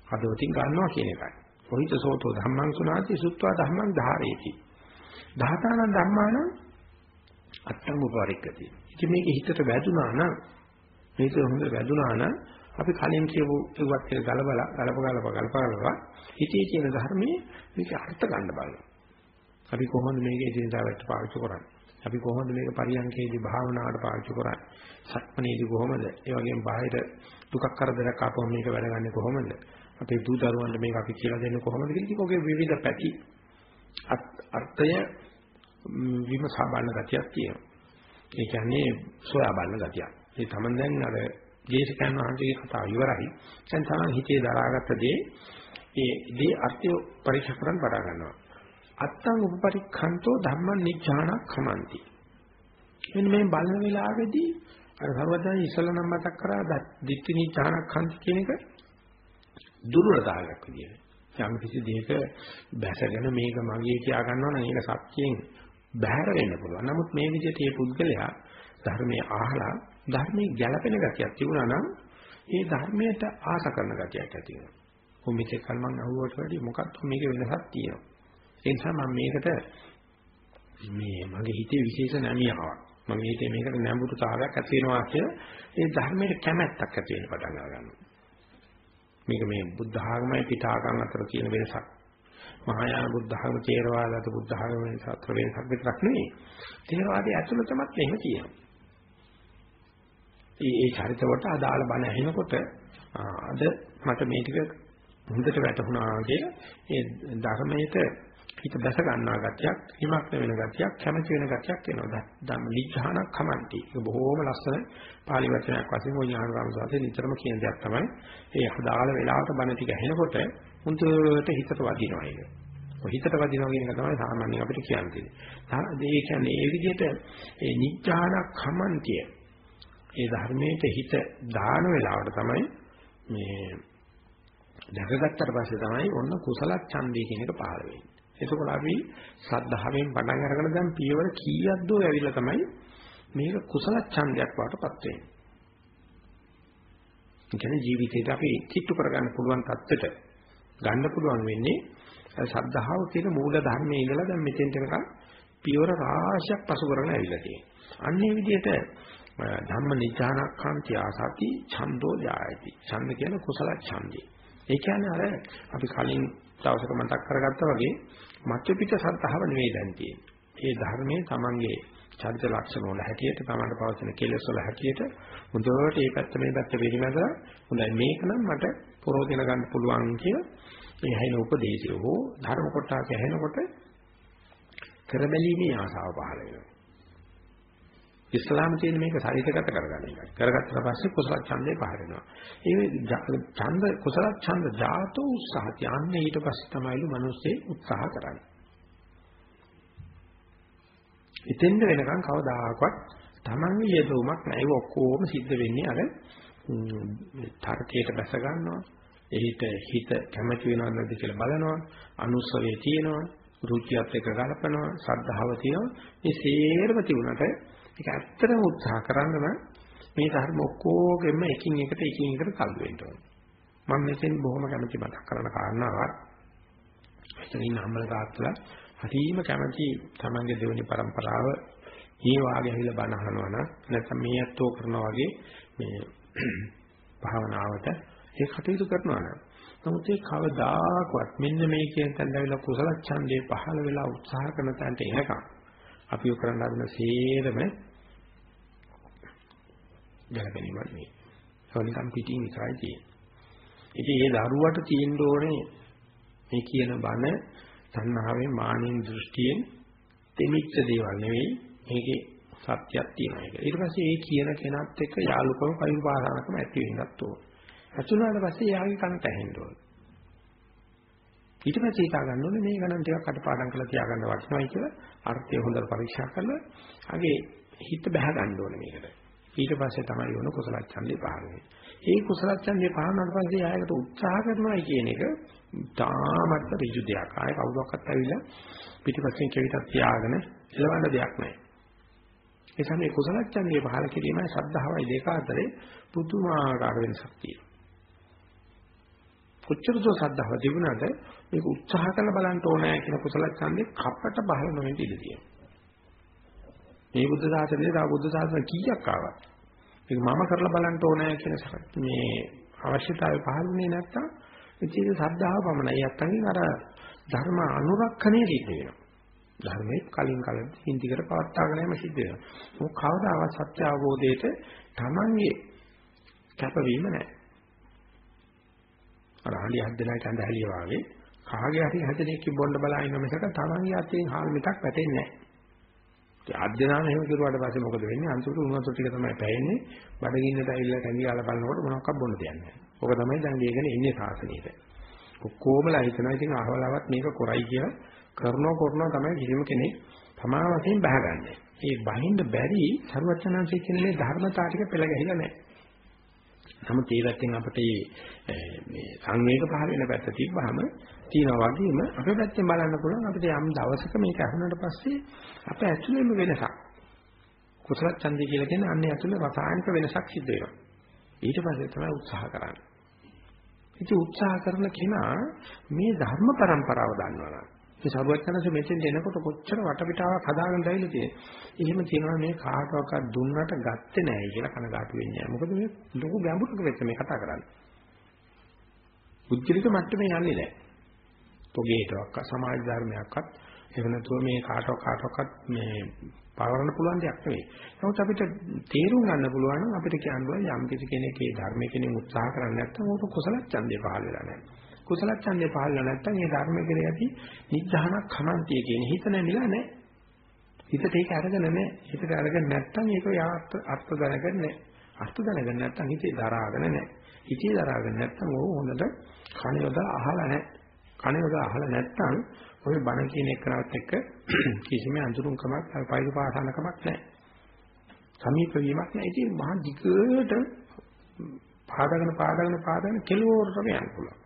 [SPEAKER 1] හදවතින් ගන්නවා කියන එකයි. කොහිත සෝතෝ ධම්මං සුණාති සුත්වා ධම්මං ධාරේති. ධාතානං ධම්මානං අත්තං උපරික්කති. ඉතින් මේක හිතට වැදුනා නම් මේක හොඳ වැදුනා නම් අපි කලින් කියපු ඒවත් එක ගලබලා ගලප ගලප ගලප ගලප හිතේ තියෙන ධර්මයේ මේක අර්ථ ගන්න බලනවා. අපි කොහොමද මේක ඉදිරියට පාවිච්චි කරන්නේ? අපි කොහොමද මේක පරියන්කේදී භාවනාවට පාවිච්චි කරන්නේ? සක්මනේදී කොහොමද? ඒ වගේම බාහිර දුකක් කරදරයක් ආපුවම මේක වැඩගන්නේ කොහොමද? අපේ දූ දරුවන්ට මේක අපි කියලා දෙන්නේ කොහොමද කියලා ඔගේ විවිධ පැති අර්ථය විමසා බලන ගතියක් තියෙනවා. ඒ කියන්නේ සොයා බලන ගතියක්. ඒ තමයි දැන් අර ජේසකයන් වහන්සේගේ කතාව ඉවරයි. දැන් තමයි හිතේ දරාගත්ත දේ ඒ දේ අර්ථය පරීක්ෂා කරන්න පටන් ගන්නවා. අත්තං උපපරික්ඛන්තෝ ධම්මං නිච්ඡාන කමන්ති. මෙන්න මේ බලන වෙලාවේදී අර සර්වඥයන් ඉස්සල නම් මතක් කරා දිට්ඨි නිච්ඡාන කන්ති කියන එක දුර්වලතාවයක් විදියට. යම් කිසි දෙයක බැසගෙන මේක මගේ කියා ගන්නවා නම් ඒක සත්‍යයෙන් බැහැර වෙන්න පුළුවන්. නමුත් මේ විදිහට මේ පුද්ගලයා ධර්මයේ අහලා ධර්මයේ ගැළපෙන ගතියක් තිබුණා නම් ඒ ධර්මයට ආස කරන ගතියක් ඇති වෙනවා. ඔය මෙතෙක් කල මම අහුවට වැඩි මොකක්ද මේක වෙනසක් තියෙනවා. ඒ නිසා මම මේකට මේ මගේ හිතේ විශේෂ නැමියාවක්. මගේ හිතේ මේකට නැඹුරුතාවයක් ඇති වෙනවා කියලා ඒ ධර්මයේ කැමැත්තක් ඇති වෙන්න පටන් ගන්නවා. මේක මේ බුද්ධ ආගමයි පිටාගම් අතර තියෙන වෙනසක්. මහායාන බුද්ධ ආගම තේරවාද අත බුද්ධ ආගමෙන් සතර වෙනසක් විතරක් නෙවෙයි. තේරවාදයේ ඇතුළතමත් එහෙම තියෙනවා. ඒ ඒ චරිත වලට අදාළ බණ ඇහෙනකොට අද මට මේ ටික හොඳට වැටහුණා වගේ ඒ ධර්මයට හිත දැස ගන්නා ගතියක්, හිමක් වෙන ගතියක්, කැමති වෙන ගතියක් එනවා. ධම්ම නිජහාන කමන්ති. ඒක බොහොම ලස්සන පාලි වචනයක් වශයෙන් ඔය ඥානරාම සාතේ නිතරම කියන දෙයක් තමයි. ඒ අදාළ වෙලාවට බණ ටික ඇහෙනකොට හොඳට හිතට වදිනවා ඒක. ඔය හිතට වදිනවා කියන එක තමයි සාමාන්‍යයෙන් අපිට කියන්නේ. ඒ කියන්නේ ඒ විදිහට ඒ නිජ්ජාන කමන්තිය ඒ ධර්මයට හිත දාන වෙලාවට තමයි මේ දැකගත්තට පස්සේ තමයි ඔන්න කුසල ඡන්දය කියන එක පහළ වෙන්නේ. එතකොට අපි සද්ධාවෙන් පටන් අරගෙන දැන් පියවර කීයක් දෝ ඇවිල්ලා තමයි මේක කුසල ඡන්දයක් වඩටපත් වෙන්නේ. ඒ කියන්නේ ජීවිතේට අපි කිට්ටු කරගන්න පුළුවන් தත්ත්වයට ගන්න පුළුවන් වෙන්නේ සද්ධාව කියන මූල ධර්මයේ ඉඳලා දැන් මෙතෙන්ට එනකම් පියවර රාශියක් පසු කරගෙන ඇවිල්ලා තියෙනවා. අන්නේ විදිහට ධම්ම නිජානක්ඛන්ති ආසති ඡන්தோ ජායති. ඡන්ද කියන්නේ කුසල ඡන්දේ. ඒ කියන්නේ අර අපි කලින් දවසක මතක් කරගත්තා වගේ මත්‍ය පිට සත්‍තාව නෙවෙයි දැන් තියෙන්නේ. ඒ ධර්මයේ Tamange චරිත ලක්ෂණ වල හැටියට Tamanට පවතින කෙලෙස් වල හැටියට මුදවට මේ පැත්ත මේ පැත්ත වෙරිමැදලා හොඳයි මේක නම් මට පරෝධන ගන්න පුළුවන් කියලා මේ හැයින උපදේශය හෝ ධර්ම කොටස ඇහෙනකොට කරබැලීමේ ආසාව පහළ වෙනවා. ඉස්ලාම තියෙන මේක ශරීරගත කරගන්න එකයි. කරගත්තට පස්සේ කුසල ඡන්දේ පහළ වෙනවා. ඒ ඡන්ද කුසල ඡන්ද ජාතෝ උත්සාහය. අන්නේ ඊට පස්සේ තමයිලු මිනිස්සේ උත්සාහ කරන්නේ. ඉතින්ද වෙනකන් කවදාකවත් තමන්ගේ යෙදුමක් නැහැ. ඒක ඔක්කොම සිද්ධ වෙන්නේ අර තර්කයට බැස ගන්නවා. එහිට හිත කැමති වෙනවද නැද්ද කියලා බලනවා. අනුස්සවේ තියෙනවා. රුචියත් එක්ක ගලපනවා. ශ්‍රද්ධාව තියෙනවා. මේ සේරම තිබුණට ඒක ඇත්තටම උත්සාහ කරන්න නම් මේ ධර්ම ඔක්කොගෙම එකින් එකට එකින් එකට කල් වෙන්න ඕනේ. මම මෙතෙන් බොහොම කැමති මතක් කරන කාරණාවක්. එතන ඉන්න අම්මල තාත්තලා හරිම කැමති තමන්ගේ දෙවෙනි પરම්පරාව මේ වාගේ ඇවිල්ලා බණ අහනවා නම් නැත්නම් මේ අත්ෝ කරනවා වගේ මේ *clears throat* භාවනාවට ඒ කටයුතු කරනවා නම් නමුත් ඒ කවදාකවත් මෙන්න මේ කියන තැනට ඇවිල්ලා කුසල ඡන්දේ පහළ වෙලා උත්සාහ කරන තැනට එනකම් අපි කරන්න හදන සේරම ගැලපෙන්නේ නෙවෙයි. සෝනිකම් පිටින් විතරයි තියෙන්නේ. ඉතින් ඒ දරුවට තියෙන්න ඕනේ මේ කියන බණ තණ්හාවෙන් මානෙන් දෘෂ්ටියෙන් දෙමිච්ච දේවල් නෙවෙයි මේකේ සත්‍යයක් තියෙනවා ඒක. ඊට පස්සේ ඒ කියන කෙනත් එක්ක යාළුකම පරිපාලනකම ඇති වෙන්නත් ඕන. ඇතුළාට පස්සේ යාගේ කනට ඇහෙන්න ඕන. ඊට පස්සේ හිතා ගන්න ඕනේ මේ ගණන් ටිකක් අටපාඩම් කරලා තියාගන්න වටිනවයි කියලා අර්ථය හොඳට පරීක්ෂා කරලා ආගේ හිත බහ ගන්න ඕනේ මේකට. ඊට පස්සේ තමයි වුණ කුසල ඡන්දේ පහළ වෙන්නේ. ඒ කුසල ඡන්දේ පහළනට පස්සේ ආයකට උත්සාහ කරනවා කියන එක තාමත් ඍජු දෙයක්. ආය කවුරක්වත් ඇවිල්ලා පිටිපස්සෙන් කෙවිතක් තියාගෙන එලවන්න දෙයක් නැහැ. ඒ සමේ කුසල ඡන්දේ පහළ කිරීමයි ශ්‍රද්ධාවයි දෙක අතරේ පුදුමාකාර වෙනසක් තියෙනවා. කොච්චර දෝ ශ්‍රද්ධාව තිබුණාද මේක උත්සාහ කරලා බලන්න ඕනෑ කියන කුසල ඡන්දේ කපට බහල නොවෙන්න ඉඩ තියෙනවා. මේ බුද්ධ ශාසනයේ තව බුද්ධ ශාසන කීයක් ආවත් ඒක මම කරලා බලන්න ඕනෑ කියන මේ අවශ්‍යතාවය පහළුනේ නැත්තම් ඉතින් ශ්‍රද්ධාව පමණයි යත්තන්ගෙන් අර ධර්ම අනුරක්ෂණය සිද්ධ වෙනවා. ධර්මයේ කලින් කලින් හින්දිකට පවත්වාගෙන යෑම සිද්ධ වෙනවා. මොක කවදාවත් සත්‍ය අවබෝධයට Tamange කැපවීම නැහැ. අර හලිය හදලා කඳ හැලිය වාගේ කාගේ හරි හදලෙක බොන්න බලා ඉන්න මිසක Tamange අතෙන් හාල් මිටක් වැටෙන්නේ නැහැ. ආද්‍යනාම එහෙම කරුවාට පස්සේ මොකද වෙන්නේ? අන්තිමට උණු වතුර ටික තමයි පැයෙන්නේ. බඩගින්නට ඇවිල්ලා කැඳි ගාලා බලනකොට මොනවක්වත් බොන්න දෙයක් නැහැ. ඕක තමයි දැන් මේකනේ ඉන්නේ සාසනීයට. ඔක්කොමලා හිතනවා ඉතින් අහවලවත් මේක කරයි කියලා කරනව කරනව තමයි කිසිම කෙනෙක් තමා වශයෙන් බහගන්නේ. ඒ බහින්න බැරි ਸਰවචනංශයේ කියන මේ ධර්මතා ටික පෙළ ගැහිලා නැහැ. නමුත් ඒ පැත්තෙන් අපිට මේ සංවේග පහල වෙන පැත්ත තිබ්බහම තියනවා වගේම අපේ පැත්තෙන් බලන්න පුළුවන් අපිට යම් දවසක මේක අහුනට පස්සේ අපේ ඇතුළේම වෙනසක්. කුසල ඡන්දය කියලා කියන්නේ අන්නේ ඇතුළේ රසායනික වෙනසක් සිද්ධ වෙනවා. ඊට පස්සේ තමයි උත්සාහ කරන්නේ. ඉතින් උත්සාහ කරන කෙනා මේ ධර්ම પરම්පරාව දන්නවනම් මේ සරුවචනසේ මෙතෙන් එනකොට කොච්චර වටපිටාවක් හදාගෙන දැවිලා තියෙන්නේ. එහෙම කියනවා මේ කාටවත් දුන්නට ගත්තේ නැහැ කියලා කනගාටු වෙන්නේ නැහැ. මොකද මේ ලොකු ගැඹුරක වෙච්ච මේ කතා කරන්නේ. බුද්ධිලික මට්ටමේ යන්නේ නැහැ. පොගේටවත් සමාජ ධර්මයක්වත් එහෙම නැතුව මේ කාටවත් කාටවත් මේ පවරන්න පුළුවන් දෙයක් නෙවෙයි. නමුත් අපිට තේරුම් ගන්න පුළුවන් නම් අපිට කියන්න පුළුවන් යම් කිසි කෙනෙක් ඒ ධර්මයේ කෙනෙක් උත්සාහ කරන්නේ නැත්නම් ඕක කුසල ඡන්දේ පහළ වෙලා නැහැ. කුසල ඡන්දේ පහළ වෙලා නැත්නම් ඒ ධර්මයේ කෙරේ ඇති නිජහනක් කමන්තිය කියන හිත නැමිලා නැහැ. හිතට ඒක අරගෙන නැහැ. හිතට අරගෙන නැත්නම් ඒක යාත් අර්ථ දැනගන්නේ නැහැ. අර්ථ දැනගන්න නැත්නම් හිතේ දරාගෙන නැහැ. හිතේ දරාගෙන නැත්නම් ඕක හොඳට කණ යොදලා අහලා නැහැ. කණ යොදලා අහලා නැත්නම් ඔය බණ කියන එකවත් එක්ක *clears throat* කිසිම අඳුරුම්කමක් පයිරු පාසනකමක් නැහැ. සමීප වීමක් නැහැ. ඉතින් මහා දිගට පාදගෙන පාදගෙන පාදගෙන කෙලවරටම යන්න පුළුවන්.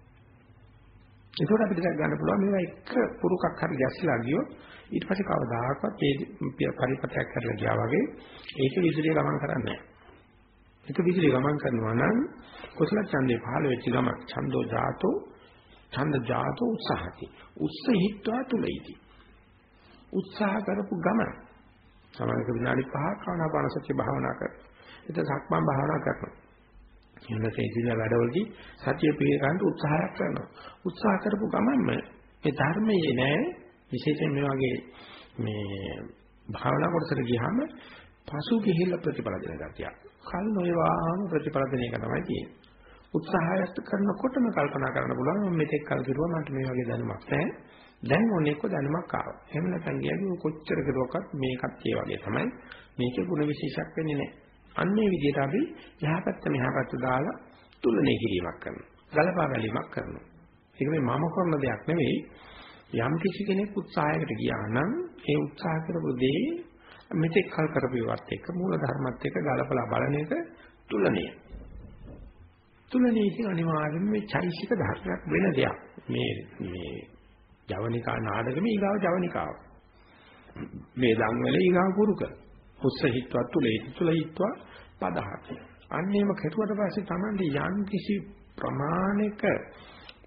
[SPEAKER 1] ඒකෝට අපිට දැක් ගන්න පුළුවන් මේවා එක පුරුකක් හරි ගැස්සලා ගියොත් ඊට පස්සේ කවදාකවත් ඒ පරිපතයක් කරලා ගියා වගේ ඒක විදුලිය ගමන් කරන්නේ නැහැ. ඒක විදුලිය ගමන් කරනවා නම් කුසල ඡන්දේ පහළ වෙච්ච ගමන් ඡන්தோ ජාතෝ ඡන්ද ජාතෝ උත්සාහති. උත්සහිත්වා තුලයිති. උත්සාහ කරපු ගමන සමහරක විනාඩි 5ක් ආනාපාන සතිය භාවනා කර. එතන සක්මන් භාවනා කරනවා. එන්නසේ ඉදිරිය වැඩවලදී සතිය පිළිගන්න උත්සාහයක් කරනවා. උත්සාහ කරපු ගමන්ම මේ ධර්මයේ නෑ විශේෂයෙන් මේ වගේ මේ භාවනා කොටසට ගියාම පසු ගිහිල්ලා ප්‍රතිඵල දෙන ගතිය. කල් නොයවාම ප්‍රතිඵල දෙන එක තමයි තියෙන්නේ. උත්සාහයත් කරනකොටම කල්පනා කරන්න පුළුවන් මම මෙතෙක් කල් කිරුවා මට මේ වගේ දැනුමක් නැහැ. දැන් ඕන එක්ක දැනුමක් ආවා. එහෙම නැත්නම් කියන්නේ කොච්චර කරුවක්වත් මේකත් ඒ වගේ තමයි. මේකේ ಗುಣ විශේෂයක් වෙන්නේ නැහැ. අන්නේ විදිහට අපි යහපැත්ත මෙහාපැත්ත දාලා තුලනේ කිරීමක් කරනවා. ගලපා බැලීමක් කරනවා. ඒක මේ මම කරන දෙයක් නෙවෙයි. යම් කිසි කෙනෙක් උත්සාහයකට ගියා නම් ඒ උත්සාහ කරපු දේ මෙතෙක් කල් කරපු ඒවත් එක්ක මූල ධර්මත් එක්ක ගලපලා බලන එක තුලනේ. තුලනේ ඉතින් අනිවාර්යයෙන්ම මේ චෛසික ධර්මයක් වෙන දෙයක්. මේ මේ ජවනිකා නාඩගමේ ඊගාව ජවනිකාව. මේ දන් වල ඊගාව කුරුක. උස්සහිත්වත් තුලේ තුලිත්වා පදහති. අන්නේම කෙරුවට පස්සේ Tamandi යම් කිසි ප්‍රමාණික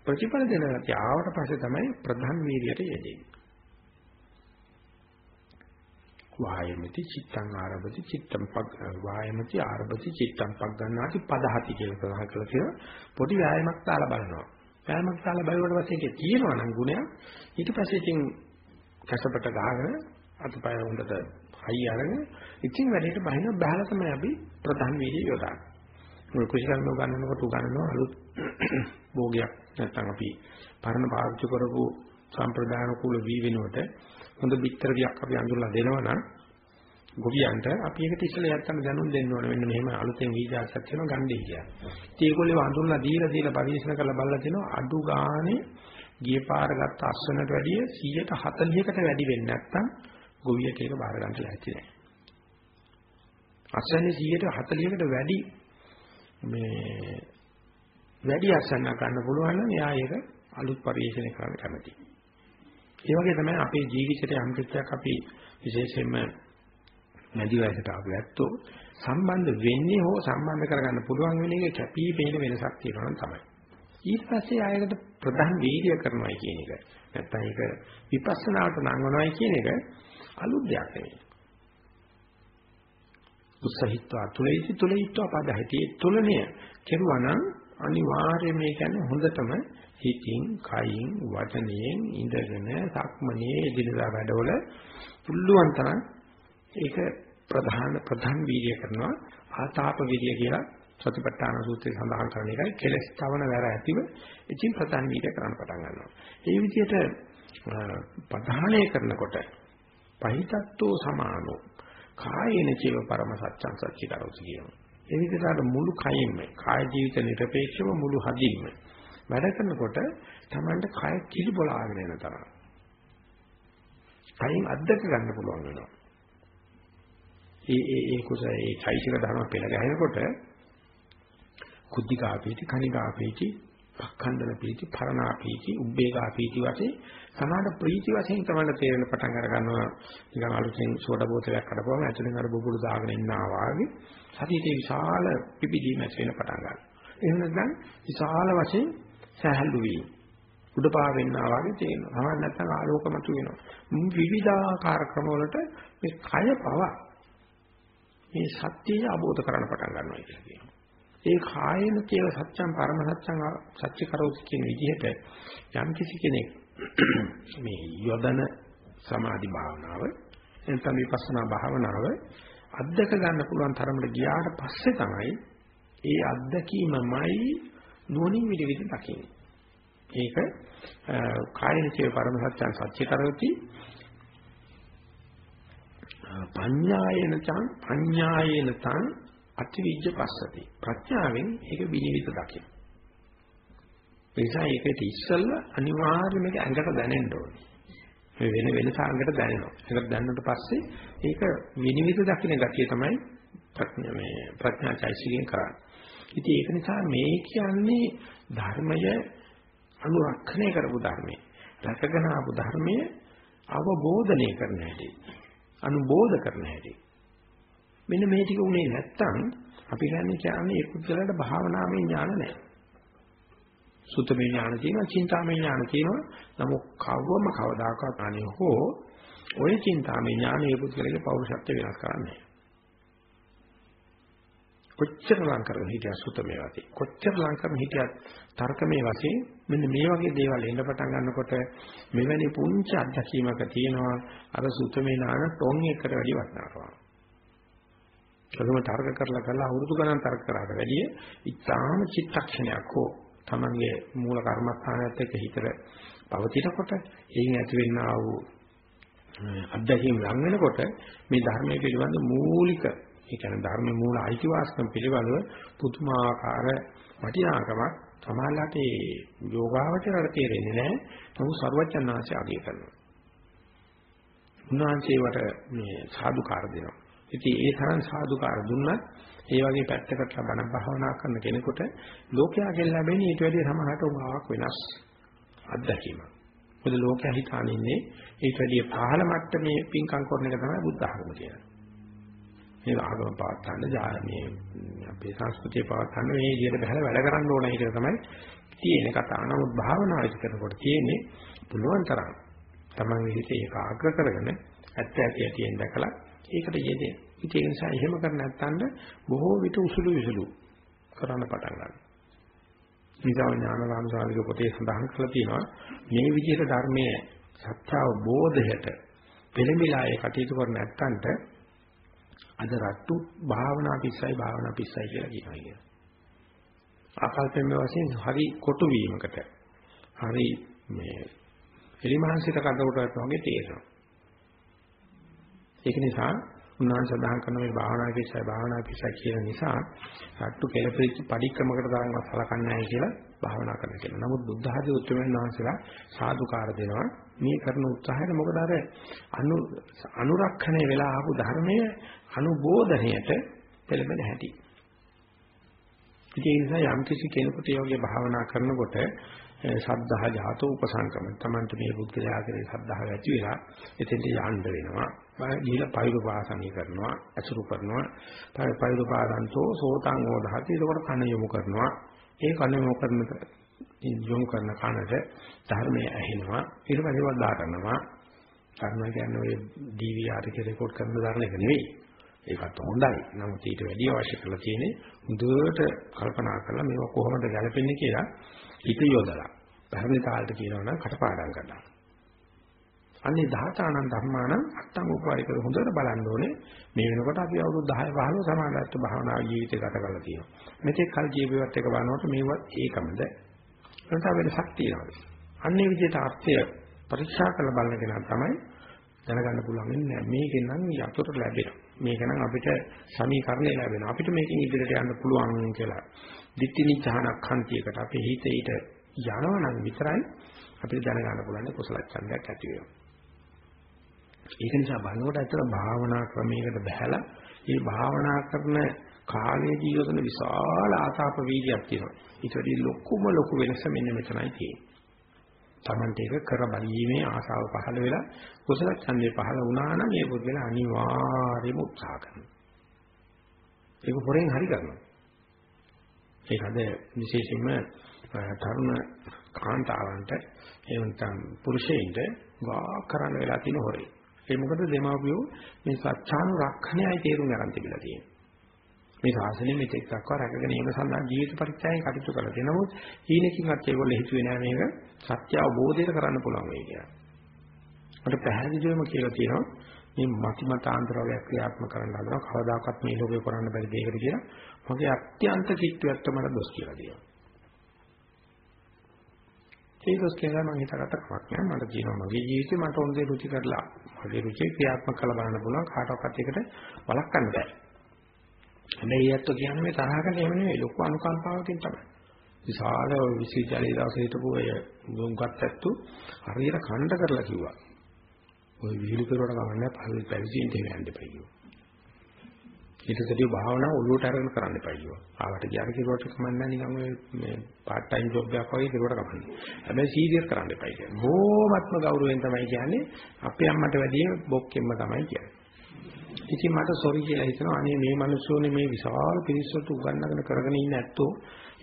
[SPEAKER 1] ප්‍රතිඵල දෙන ආවට පස්සේ තමයි ප්‍රධාන වීර්යයට යෙදෙන්නේ. වායමති චිත්තං ආරභති චිත්තං පග් වායමති ආරභති චිත්තං පග් ගන්නාති පදහති කියලා සඳහන් කරලා තියෙනවා පොඩි ව්‍යායාමයක් දාලා බලනවා ව්‍යායාමයක් දාලා බලුවට පස්සේ ඒකේ තියෙනවා නම් ගුණයක් ඊට පස්සේ ඉතින් කැසපට ගහගෙන අතපය හොඳට හයි අරගෙන ඉතින් වැඩේට බහින බහලා තමයි අපි ප්‍රධාන වීර්යය යොදන්නේ ඔය කුෂිකර්ම ගන්නකොට උගන්වනවා අලුත් භෝගයක් නැත්නම් අපි පරණ පාවිච්චි කරපු සම්ප්‍රදාන කුල වී වෙනුවට හොඳ පිටර වියක් අපි අඳුරලා දෙනවා නම් ගොවියන්ට අපි ඒකට ඉස්සෙල්ලා යත්තම දැනුම් දෙන්න ඕනේ මෙන්න මෙහෙම අලුතෙන් වීජාසක් වෙනවා ගන්නේ කියලා. ඉතින් ඒගොල්ලෝ අඳුරලා දීලා දීලා පරිශන කරලා බලලා තිනවා අඩු ගානේ ගිය පාර ගත්ත අස්සනට වැඩිය 140කට වැඩි වෙන්නේ නැත්නම් ගොවියට ඒක බාර ගන්න ලැහැත්ති නැහැ. අස්සනේ 140කට වැඩි මේ වැඩි අස්සන්න ගන්න පුළුවන් නම් එයා ඒක අලුත් පරිශන කරන්න කැමතියි. ඒ වගේ තමයි අපේ ජීවිතේට යම් කිසියක් අපි විශේෂයෙන්ම නැදි වයසට ආපු ඇත්තෝ සම්බන්ධ වෙන්නේ හෝ සම්බන්ධ කරගන්න පුළුවන් වෙන එක කැපී පෙනෙන වෙනසක් තියෙනවා නම් තමයි. ඊට පස්සේ ආයකට ප්‍රධාන වීර්ය කරනවා කියන එක. නැත්තම් ඒක විපස්සනාවට නංවනවායි කියන එක අලුත් දෙයක් නෙවෙයි. උත්සහිත්වා. තුලයිති තුලයිත්වා පදහිතී තුලණය කෙරුවා නම් අනිවාර්යයෙන් මේ කියන්නේ හොඳටම හිතින්, කයින්, වචනයෙන් ඉඳගෙන සක්මනේ එදිනදා වැඩවල පුළුවන් තරම් ඒක ප්‍රධාන ප්‍රධාන වීර්ය කරනවා. ආතාප වීර්ය කියලා සතිපට්ඨාන සූත්‍රයේ සඳහන් කරන එකයි. කෙලස් තවන වැර ඇතිව ඉතින් ප්‍රධාන වීර්ය කරන්න පටන් ගන්නවා. ඒ විදිහට ප්‍රධානය කරනකොට පහිතත්වෝ සමානෝ. කායේන චේව පරම සත්‍යං සච්චි කරොසි කියනවා. ඒ විදිහට මුළු කයින්ම කාය ජීවිත නිර්පේක්ෂව මුළු හදින්ම වැඩ කරනකොට Tamanට කය කිලිබොලාගෙන යන තරම්. කයින් අද්දක ගන්න පුළුවන් වෙනවා. ඒ ඒ ඒ කුසය ඒ චෛසික ධර්ම පෙළ ගැහෙනකොට කුද්ධිකා පීති කනිකා පීති පක්ඛන්දන පීති පරණා පීති උබ්බේකා පීති වශයෙන් සමාන ප්‍රීති වශයෙන් තමයි තේරෙන පටන් අර ගන්නවා නිකන් අලුතෙන් සෝඩා බෝතලයක් අරපුවම ඇතුලෙන් අර බබුළු දාගෙන ඉන්නා වාගේ සතියේ විශාල පිපිදීම ඇති වෙන පටන් ගන්නවා එහෙම නැත්නම් විශාල වශයෙන් සහැල්ලු වීම. උඩ පාවෙන්නා වගේ තේරෙනවා. තමයි නැත්නම් ආලෝකමතු වෙනවා. විවිධාකාර ක්‍රම වලට මේ කය පව මේ සත්‍යය අවබෝධ කරගන්න පටන් ගන්නවා කියලා කියනවා. ඒ කායන කේව සත්‍යං පරම සත්‍යං සත්‍ය කරෝති කියන විදිහට යම් කිසි කෙනෙක් *clears throat* මේ යොදන සමාධි භාවනාව එතන විපස්සනා භාවනාව අධ්‍යක ගන්න පුළුවන් තරමට ගියාට පස්සේ තමයි ඒ අත්දැකීමමයි නුවණින් විදිහට දකින්නේ. ඒක කායන චේ පරම සත්‍යං සත්‍ය කරවති පඤ්ඤායන තං පඤ්ඤායන තං අතිවිජ්ජ පස්සති. ප්‍රඥාවෙන් ඒක විනිවිද දකින්න. ඒ නිසා ඒකට ඉස්සෙල්ලා අනිවාර්යයෙන් මේක ඇඟට දැනෙන්න ඕනේ. මේ වෙන වෙන සාංගකට දැනෙනවා. ඒකට දැනුණට පස්සේ ඒක විනිවිද දකින්න ගතිය තමයි ප්‍රඥා මේ ප්‍රඥාචෛසිකයෙන් කරන්නේ. ඉතින් ඒක නිසා මේ කියන්නේ ධර්මය අනුරක්ෂණය කරපු ධර්මයේ රැකගෙන ආපු ධර්මයේ අවබෝධනය කරන හැටි අනුබෝධ කරන හැටි මෙන්න මේ ටික උනේ නැත්තම් අපි කියන්නේ කියන්නේ ඒ පුද්ගලයාට භාවනාවේ ඥාන නැහැ. සුතමේ ඥාන තියෙනවා චින්තාමේ ඥාන තියෙනවා. නමුත් කවවම කවදාකවත් අනේ හෝ ඔය චින්තාමේ ඥාන ඒ පුද්ගලයාගේ පෞරුෂත්වය වෙනස් කරන්නේ කොච්චර ලං කරගෙන හිටියා සුතමේ වතේ කොච්චර ලං කරගෙන හිටියත් තර්කමේ වශයෙන් මෙන්න මේ වගේ දේවල් එන්න පටන් ගන්නකොට මෙවැනි පුංචි අත්දැකීමක තියෙනවා. අර සුතමේ නාන ටොන් එකට වැඩි වටිනාකමක්. ඒකම තර්ක කරලා කරලා අවුරුදු ගණන් තර්ක කරාට වැඩිය ඉතාම චිත්තක්ෂණයක් හෝ තමන්ගේ මූල කර්මස්ථානයත් එක්ක හිතට පවතිනකොට එයින් ඇතිවෙනා වූ අත්දැකීම් ලං වෙනකොට මේ ධර්මයේ පිළිබඳ මූලික ඒ කියන්නේ ධර්මයේ මූල අයිතිවාසිකම් පිළිබඳව පුදුමාකාර වටිනාකමක් සමාලලට ඒ යෝගාවචරයට තේරෙන්නේ නැහැ. නමුත් ਸਰවඥාන්සේ අගය කරනවා. උන්වහන්සේවට මේ සාදුකාර දෙනවා. ඉතින් ඒ තරම් සාදුකාර දුන්නත් ඒ වගේ පැත්තකට බණ භාවනා කරන කෙනෙකුට ලෝකයාගෙන් ලැබෙන ඊට වැඩිය සමහරට උගාවක් වෙනස් අත්දැකීමක්. මොකද ලෝකයා හිතාන ඉන්නේ ඊට වැඩිය පහළ මට්ටමේ පින්කම් කරන එක තමයි බුද්ධ ආගම කියන්නේ. මේ ආගම පවත්වන්න මේ අපේ සංස්කෘතිය පවත්වන්න මේ විදිහට බහැලා වැඩ කරන්න ඕන එක තමයි තියෙන කතාව. නමුත් භාවනා කරනකොට තියෙන්නේ පුළුවන් තරම් තමන්ගේ හිතේ ඒකාග්‍ර කරගෙන ඇත්ත ඇති ඇතිෙන් දැකලා ඒකට යෙදෙන. ඉතින් ඒ නිසා එහෙම කර නැත්නම් බොහෝ විට උසුළු විසුළු කරන්න පටන් ගන්නවා. නිසා ඥානරාම සාධක පොතේ සඳහන් කරලා තියෙනවා මේ විදිහට ධර්මයේ සත්‍ය අවබෝධයට පෙළඹිලා ඒ කටයුතු කර නැත්නම්ට අද රට්ටු භාවනා පිස්සයි භාවනා පිස්සයි කියලා කියනවා කියන. ආකල්පයෙන් වශයෙන් හරි කොටු වීමකට හරි මේ එලිමහන්සිත කඩකට වගේ තේරෙනවා. ඒක නිසා උන්වහන්සේ සඳහන් කරන මේ භාවනා පිස්සයි භාවනා පිස්සයි කියන නිසා රට්ටු කෙලපෙච්ච පරික්‍රමකට තරම්වත් සලකන්නේ නැහැ කියලා භාවනා කරන කෙනා. නමුත් බුද්ධ ආදී උත්තරමයන් වහන්සේලා සාදුකාර දෙනවා මේ කරන උත්සාහයට මොකද අර අනු අනුරක්ෂණය වෙලා ආපු ධර්මයේ අනුබෝධණයට පෙළඹෙන හැටි. ඒ නිසා යම් කිසි කෙනෙකුට මේ වගේ භාවනා කරනකොට සද්ධා ජාතෝ උපසංකම. Tamante මේ බුද්ධයා කරේ සද්ධාව ඇති වෙලා එතෙන්ට යන්න වෙනවා. ගිහිලා පෛරුපාසනී කරනවා, අසුරු කරනවා. පෛරුපාදන්තෝ සෝතං ඕදහති. ඒකට කන යොමු කරනවා. ඒ කන යොමු කරන යොමු කරන කනට ධර්මය ඇහෙනවා. ඊට පස්සේ වදා කරනවා. ධර්ම කියන්නේ ඔය DVR එකේ රෙකෝඩ් කරන ධර්ම එක නෙවෙයි. ඒකත් හොඳයි. නමුත් ඊට වැඩි අවශ්‍ය කරලා තියෙන්නේ හොඳට කල්පනා කරලා මේක කොහොමද ගැලපෙන්නේ කියලා හිත යොදලා. ධර්මයේ තාලට කියනවා නම් කටපාඩම් කරනවා. අන්නේ දහතානන් ධර්මාන අත්තං උපවාරික හොඳට බලන්න ඕනේ. මේ වෙනකොට අපි අවුරුදු 10 15 සමානත්ව භාවනා ජීවිතය ගත කරලා තියෙනවා. මෙතෙක් කල් ජීවිතයත් එක බලනකොට මේවත් ඒකමද? එතන වෙනසක් තියෙනවා. අන්නේ විදිහට අර්ථය පරීක්ෂා කරලා බලන කෙනා තමයි දැනගන්න පුළුවන් වෙන්නේ මේකෙන් නම් යතුරු ලැබෙනවා. මේක නම් අපිට සමීකරණය ලැබෙනවා. අපිට මේකෙන් ඉදිරියට යන්න පුළුවන් කියලා. Ditthi nichhana khantiයකට අපේ හිතේ ඊට යනවා නම් විතරයි අපිට දැනගන්න පුළුවන් කුසල ඡන්දයක් ඇති වෙනවා. ඒක නිසා බලනකොට ඇත්තට භාවනා ක්‍රමයකට බහැලා මේ භාවනා කරන කාලයේදී යොදන විශාල ආතාප වීර්යයක් තියෙනවා. ඊට වඩා ලොකුම ලොකු වෙනස මෙන්න මෙතනයි තියෙන්නේ. Tamante එක කර බැලීමේ ආසාව පහළ වෙලා කුසල ඡන්දේ පහළ වුණා නම් මේ පුද්ගල අනිවාර්යයෙන්ම උත්සාහ කරනවා. ඒක පොරෙන් හරි කරනවා. ඒකද විශේෂයෙන්ම තරුණ කාන්තාවන්ට එහෙම නැත්නම් පුරුෂයින්ට වා කරන්න වෙලා තියෙන හොරේ. ඒ මොකද දෙමාපියෝ මේ සත්‍යානුරක්ෂණයයි තේරුම් ගන්න තිබිලා තියෙන්නේ. මේ ශාසනය මෙතෙක් දක්වා රැකගෙන ඒව සඳහා ජීවිත පරිත්‍යාගයෙන් කටයුතු කරලා තියෙනවොත් ඊනකින්වත් ඒගොල්ලෝ හිතුවේ නෑ මේක සත්‍ය අවබෝධයට කරන්න පුළුවන් වෙයි කියලා. මට පැහැදිලිවම කියලා තියෙනවා මේ මතිමතාන්තර වගේ ක්‍රියාත්මක කරන්න හදනවා කවදාකවත් මේ ලෝකේ කරන්න බැරි දෙයකට කියලා මගේ අත්‍යන්ත කිට්ටුවට මට දොස් කියලා දෙනවා. ඒ දොස් කියලා මම හිතකට කමක් නෑ මට කියනවා මගේ ජීවිතේ මට ඕන දේ රුචි කරලා මගේ රුචි ක්‍රියාත්මක කරලා බලන්න පුළුවන් කාටවත් එකට වළක්වන්න බෑ. හැබැයි ඒත් කියන්නේ මේ තරහකට එහෙම නෙවෙයි ලොකු අනුකම්පාවකින් තමයි. විශාල විශ්වවිද්‍යාලයේ දවසේ හිටපු අය ගොම්ගත් ඇත්තු හරියට කණ්ඩ කරලා කිව්වා. ඔය විහිළු කරුවට ගමන්නේ පහළ පැවිදිින් දෙන්න යන්න එපා කිව්වා. ඊටසදී භාවනා ඔළුවට අරගෙන කරන්න එපා කිව්වා. ආවට ගියාට කිරුවට කමන්නේ නිකන් ඔය මේ part time job එකක් වගේ කිරුවට කමන්නේ. හැබැයි සීරියස් කරන්න එපා කියන්නේ. බොහොමත්ම ගෞරවයෙන් තමයි කියන්නේ අපේ අම්මට වැඩිය බොක්කෙම්ම තමයි කියන්නේ. ඉතින් මට සොරි කියලා හිතනවා අනේ මේ මිනිස්සුනේ මේ විශාල පිරිසට උගන්වගෙන කරගෙන ඉන්න ඇත්තෝ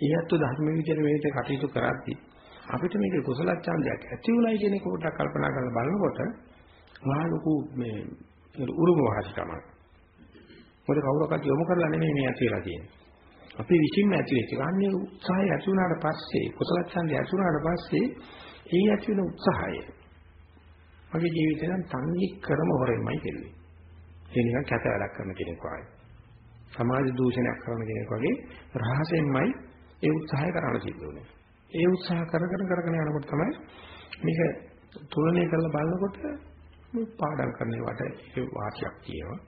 [SPEAKER 1] ඊයත්තු ධර්ම විචාර මේක කටයුතු කරද්දී අපිට මේක කුසල ඡන්දයක් ඇති උනායි කියන එක පොඩ්ඩක් කල්පනා කරලා බලනකොට මහා ලොකු මේ උරුම වාසිකමක්. මොකද කවුරක්වත් යොමු කරලා නෙමෙයි මේ ඇති වෙලා තියෙන්නේ. අපි විසින්ම ඇති වෙච්ච ගන්නේ උත්සාහය ඇති වුණාට පස්සේ කුසල ඡන්දය ඇති වුණාට පස්සේ ඒ ඇති වෙන උත්සාහය මගේ ජීවිතේ නම් තන්නේ කරම හොරෙන්මයි කෙරුවේ. ඒ නිකන් කැත වැඩක් කරන කෙනෙක් වගේ. සමාජ දූෂණයක් කරන කෙනෙක් වගේ රහසෙන්මයි ඒ උත්සාහය කරන්න සිද්ධ වුනේ. ඒ උත්සාහ කරගෙන කරගෙන යනකොට තමයි මේක තුලනය කරලා බලනකොට පාඩම් කරනවට ඒ වාසියක් තියෙනවා.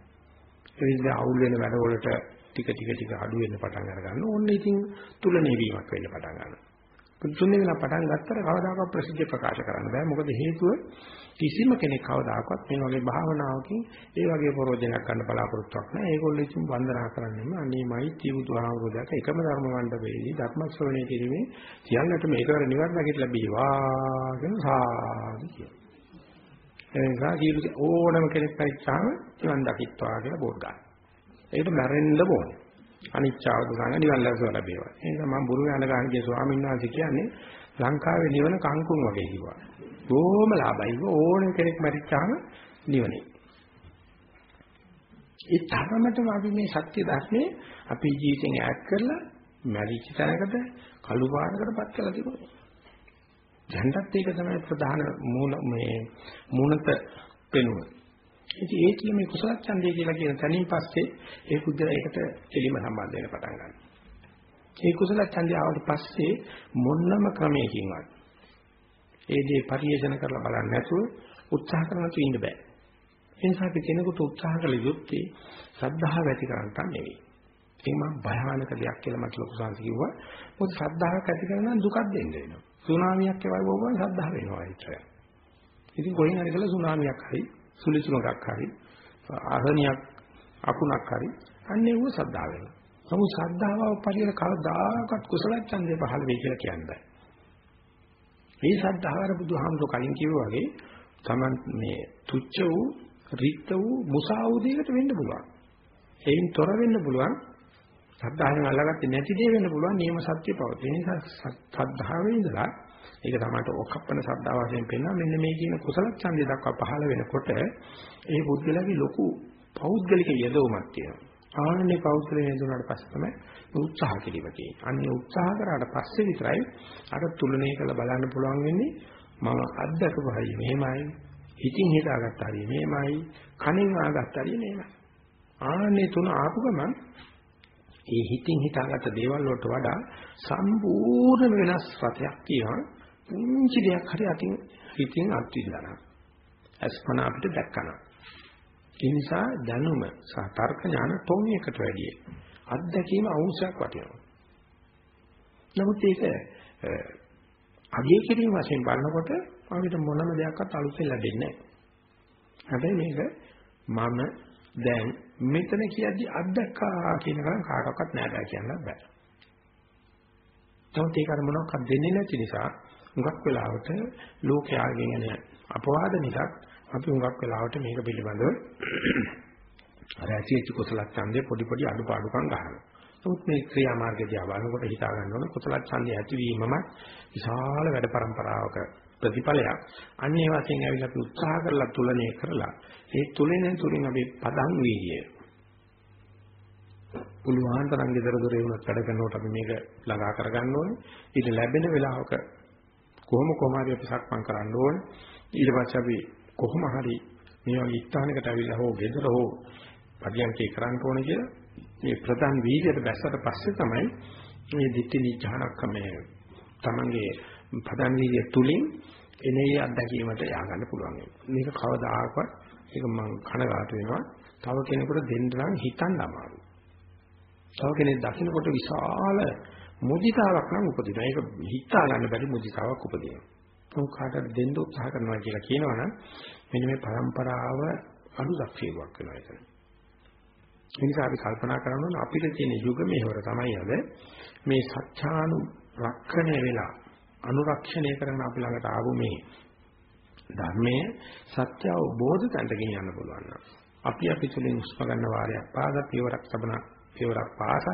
[SPEAKER 1] ඒ විදිහ අවුල් වෙන වැඩවලට ටික ටික ටික අඩු වෙන්න පටන් අර ගන්න. ඕන්න ඉතින් තුලනේ වීමක් වෙන්න පටන් ගන්නවා. තුන්නේ වෙලා පටන් ගත්තට කවදාකවත් ප්‍රසිද්ධ ප්‍රකාශ කරන්න බෑ. මොකද හේතුව කිසිම කෙනෙක් කවදාකවත් මේ වගේ භාවනාවකින් ඒ වගේ ප්‍රෝජනයක් ගන්න බලාපොරොත්තුවක් නැහැ. ඒගොල්ලෝ ඉතින් වන්දනා කරන්නේම අනේ මෛත්‍රී බුදුහාමුදුරට එකම ධර්ම මණ්ඩපයේදී ධර්ම ශ්‍රවණය කිරීමේ සියල්ලටම ඒකවර නිවන් නැගිට ලැබීවා කියන සාදු කියනවා. ඒ නිසා සියලු ඕනම කෙනෙක් පරිච්ඡාම නිවන් දකිත්වා කියලා බෝඩ් ගන්න. ඒකට මැරෙන්න ඕනේ. අනිච්චාව දුකන නිවන් ලැබසව ලැබේවා. ඒ නිසා මම බුරු යන ගානගේ ස්වාමීන් වහන්සේ කියන්නේ ලංකාවේ නිවන කංකුම් වගේ කිව්වා. බොහොම ලාභයි. ඕනම කෙනෙක් මැරිච්චාම නිවනේ. ඒ තරමටම අපි මේ සත්‍ය ධර්මයේ අපේ ජීවිතෙන් ඈඩ් කරලා මැරිච්ච තැනකට කළු පාරකටපත් කරලා තිබුණා. දැන්ටත් ඒක තමයි ප්‍රධාන මූල මේ මූණත පෙනුම. ඉතින් ඒ කියන මේ කුසල ඡන්දය කියලා කියන තැනින් පස්සේ ඒ පුද්ගලයාට එලිම සම්බන්ධ වෙන පටන් ගන්නවා. ඒ කුසල ඡන්දය ආවට පස්සේ මොන්නම ක්‍රමයකින්වත් ඒ දේ පරිේෂණ කරලා බලන්න නැතුව උත්සාහ කරන තු ඉන්න බෑ. ඒ නිසා අපි කෙනෙකුට උත්සාහ කළ යුත්තේ සද්ධාව ඇති කරගන්නට නෙවෙයි. ඒක මම භයානක දෙයක් කියලා මට ලොකු සංසි කිව්වා. මොකද සද්ධාවක් ඇති කරගන්න දුකක් දෙන්න වෙනවා. සුනාමියක් ඒවයි වගම සද්ධා වෙනවා ඒතරයි. ඉතින් කොහෙන් හරි කළා සුනාමියක් හරි සුලිසුණක් හරි අහනියක් අකුණක් හරි අන්නේ ඌ සද්ධා වෙනවා. නමුත් සද්ධාව පරිල කවදාකවත් කුසල ඡන්දේ පහළ වෙයි කියලා කියන්න බෑ. මේ සද්ධාවර බුදුහාමුදුර කලින් කිව්වා වගේ Taman මේ තුච්ච වූ රිත් වූ මුසා වූ දෙයකට වෙන්න පුළුවන්. එයින් තොර වෙන්න පුළුවන්. සද්ධායෙන් අල්ලගත්තේ නැති දේ වෙන්න පුළුවන්. නියම සත්‍ය පවතින නිසා සද්ධාවේ ඉඳලා ඒක තමයි ඔකප්පන ශ්‍රද්ධාව වශයෙන් පෙන්වන මෙන්න මේ කියන කුසල ඡන්දය දක්වා පහළ වෙනකොට ඒ බුද්ධලගේ ලොකු පෞද්ගලික යදවමක් තියෙනවා. ආන්නේ පෞද්ගලික යදවුණාට පස්සේ තමයි උත්සාහ කිරීම තියෙන්නේ. අන්නේ උත්සාහ කරාට පස්සේ විතරයි අර තුලණය කරලා බලන්න පුළුවන් වෙන්නේ මම අත්දකපු හරිය මෙහෙමයි. හිතින් හිතාගත්ත හරිය මෙහෙමයි. කනෙන් ආගත්ත හරිය මෙහෙමයි. ආන්නේ තුන ආපු ගමන් ඒ හිතින් හිතාගත්ත දේවල් වලට වඩා සම්පූර්ණ වෙනස් රටයක් තියෙනවා. පුංචි දෙයක් හරි අතින් හිතින් අත්විඳනවා. අස්පන අපිට දැක්කන. ඒ නිසා දැනුම සහ තර්ක ඥාන තොන් එකට වැඩියි. අත්දැකීම අවශ්‍යයක් වටිනවා. නමුත් ඒක අගය කිරීම වශයෙන් බලනකොට අපිට මොනම දෙයක්වත් අලුතෙන් ලැබෙන්නේ නැහැ. හැබැයි මේක මම දැන් මෙතන කියද්දි අත්දැක්කා කියන එක කාටවත් නෑ බෑ කියන්න බෑ. නමුත් ඒක අර මොනවක්වත් දෙන්නේ නැති නිසා හුඟක් වෙලාවට ලෝකයාගෙන් එන අපවාද නිසා අපි හුඟක් වෙලාවට මේක පිළිබඳව අර ඇසිච්ච කුසල ඡන්දේ පොඩි පොඩි අඩුපාඩුකම් ගන්නවා. නමුත් මේ ක්‍රියාමාර්ගය බලනකොට හිතා ගන්න ඕන කුසල ඡන්දය ඇතිවීමම විශාල වැඩ પરම්පරාවක ප්‍රතිඵලයක්. අන්න ඒ වශයෙන් ඇවිල්ලා අපි උත්සාහ කරලා තුලනේ කරලා ඒ තුලනේ තුලින් අපි පදන් වීර්යය පුළුවන් තරම් gedara dore වුණත් වැඩ කරනකොට අපි මේක ළඟා කරගන්න ඕනේ. ඊට ලැබෙන වෙලාවක කොහොම කොහම හරි අපි සක්මන් කරන්න ඕනේ. ඊට පස්සේ අපි කොහොම හරි මේ වගේ ස්ථානයකට ඇවිල්ලා හෝ gedara හෝ පරියන්කේ කරන්න ඕනේ කියලා මේ ප්‍රධාන වීර්යයට බැස්සට පස්සේ තමයි මේ ditthi නිජහනක්කමේ තමන්ගේ පදන් නීතිය තුලින් එනේ අත්දැකීමට ය아가න්න පුළුවන්. මේක කවදාකවත් ඒක මම කනගාට වෙනවා. තව කෙනෙකුට දෙන්න නම් හිතන්න අමාරුයි. තව කෙනෙක් දකින්නකොට විශාල මුදිතාවක් නම් උපදිනවා. ඒක හිතා ගන්න බැරි මුදිතාවක් උපදිනවා. තව කාටද දෙන්න උත්සාහ කරනවා කියලා කියනවනම් මෙන්න මේ પરම්පරාව අනුසක් හේතුවක් වෙනවා ඒක. ඒ නිසා අපි කල්පනා කරනවා අපිට තියෙන යුග මෙහෙවර තමයි අද මේ සත්‍යානු රක්කණය වෙලා අනුරක්ෂණය කරන අපි ළඟට ආපු මේ ධර්මයේ සත්‍ය අවබෝධ තැනට ගෙනියන්න පුළුවන් නම් අපි අපි තුලින් උස්ම ගන්න වාරයක් පාද පියවරක් තබන පියවරක් පාස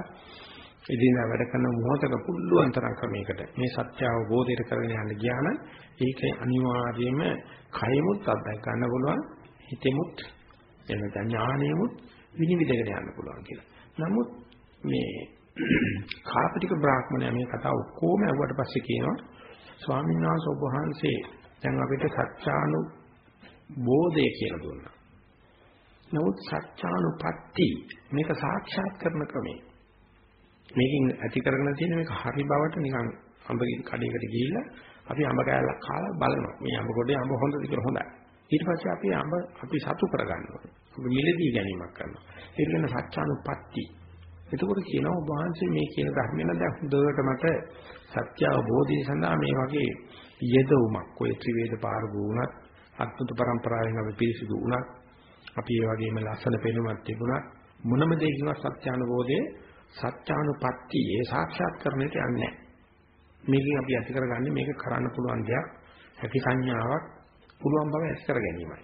[SPEAKER 1] ඉදින්දා වැඩ කරන මොහොතක පුළුවන් තරම් ක්‍රමයකට මේ සත්‍ය අවබෝධයට කරගෙන යන්න ගියා නම් ඒකේ අනිවාර්යයෙන්ම කයමුත් අත්දැක ගන්න පුළුවන් හිතෙමුත් එන ඥානෙමුත් විනිවිදගෙන යන්න පුළුවන් කියලා. නමුත් මේ *clears throat* කාපටික බ්‍රාහ්මණයා මේ කතාව ඔක්කොම ඇහුවට පස්සේ කියනවා ස්වාමීන් වහන්සේ ඔබ වහන්සේ දැන් අපිට සත්‍යානු බෝධය කියලා දුන්නා. නමුත් සත්‍යානුපatti මේක සාක්ෂාත් කරන ක්‍රමය. මේකෙන් ඇති කරගෙන තියෙන මේක හරි බවට නිකන් අඹ කඩේකට ගිහිල්ලා අපි අඹ කෑල්ලක් කාලා බලනවා. මේ අඹ කොටේ අඹ හොඳද කියලා හොඳයි. ඊට පස්සේ අපි අඹ අපි සතු කරගන්නවා. අපි මිලදී ගැනීමක් කරනවා. ඒක වෙන සත්‍යානුපatti. එතකොට කියනවා ඔබ වහන්සේ මේ කියන ධර්මයෙන් දැන් හොඳට මට සත්‍ය අවබෝධය සඳහා මේ වගේ යෙදවුමක් ඔය ත්‍රිවේද පාරගු වුණත් අත්මුත પરම්පරාවෙන් අපි පිරිසිදු වුණත් අපි ඒ වගේම ලස්සන පෙනුමක් තිබුණත් මොනම දෙයකින්වත් සත්‍යානුබෝධයේ සත්‍යානුපatti ඒ සාක්ෂාත් කරන්නට යන්නේ නැහැ. මේකෙන් අපි ඇති කරගන්නේ මේක කරන්න පුළුවන් දෙයක් හැකි සංඥාවක් පුළුවන් බව ඇති කර ගැනීමයි.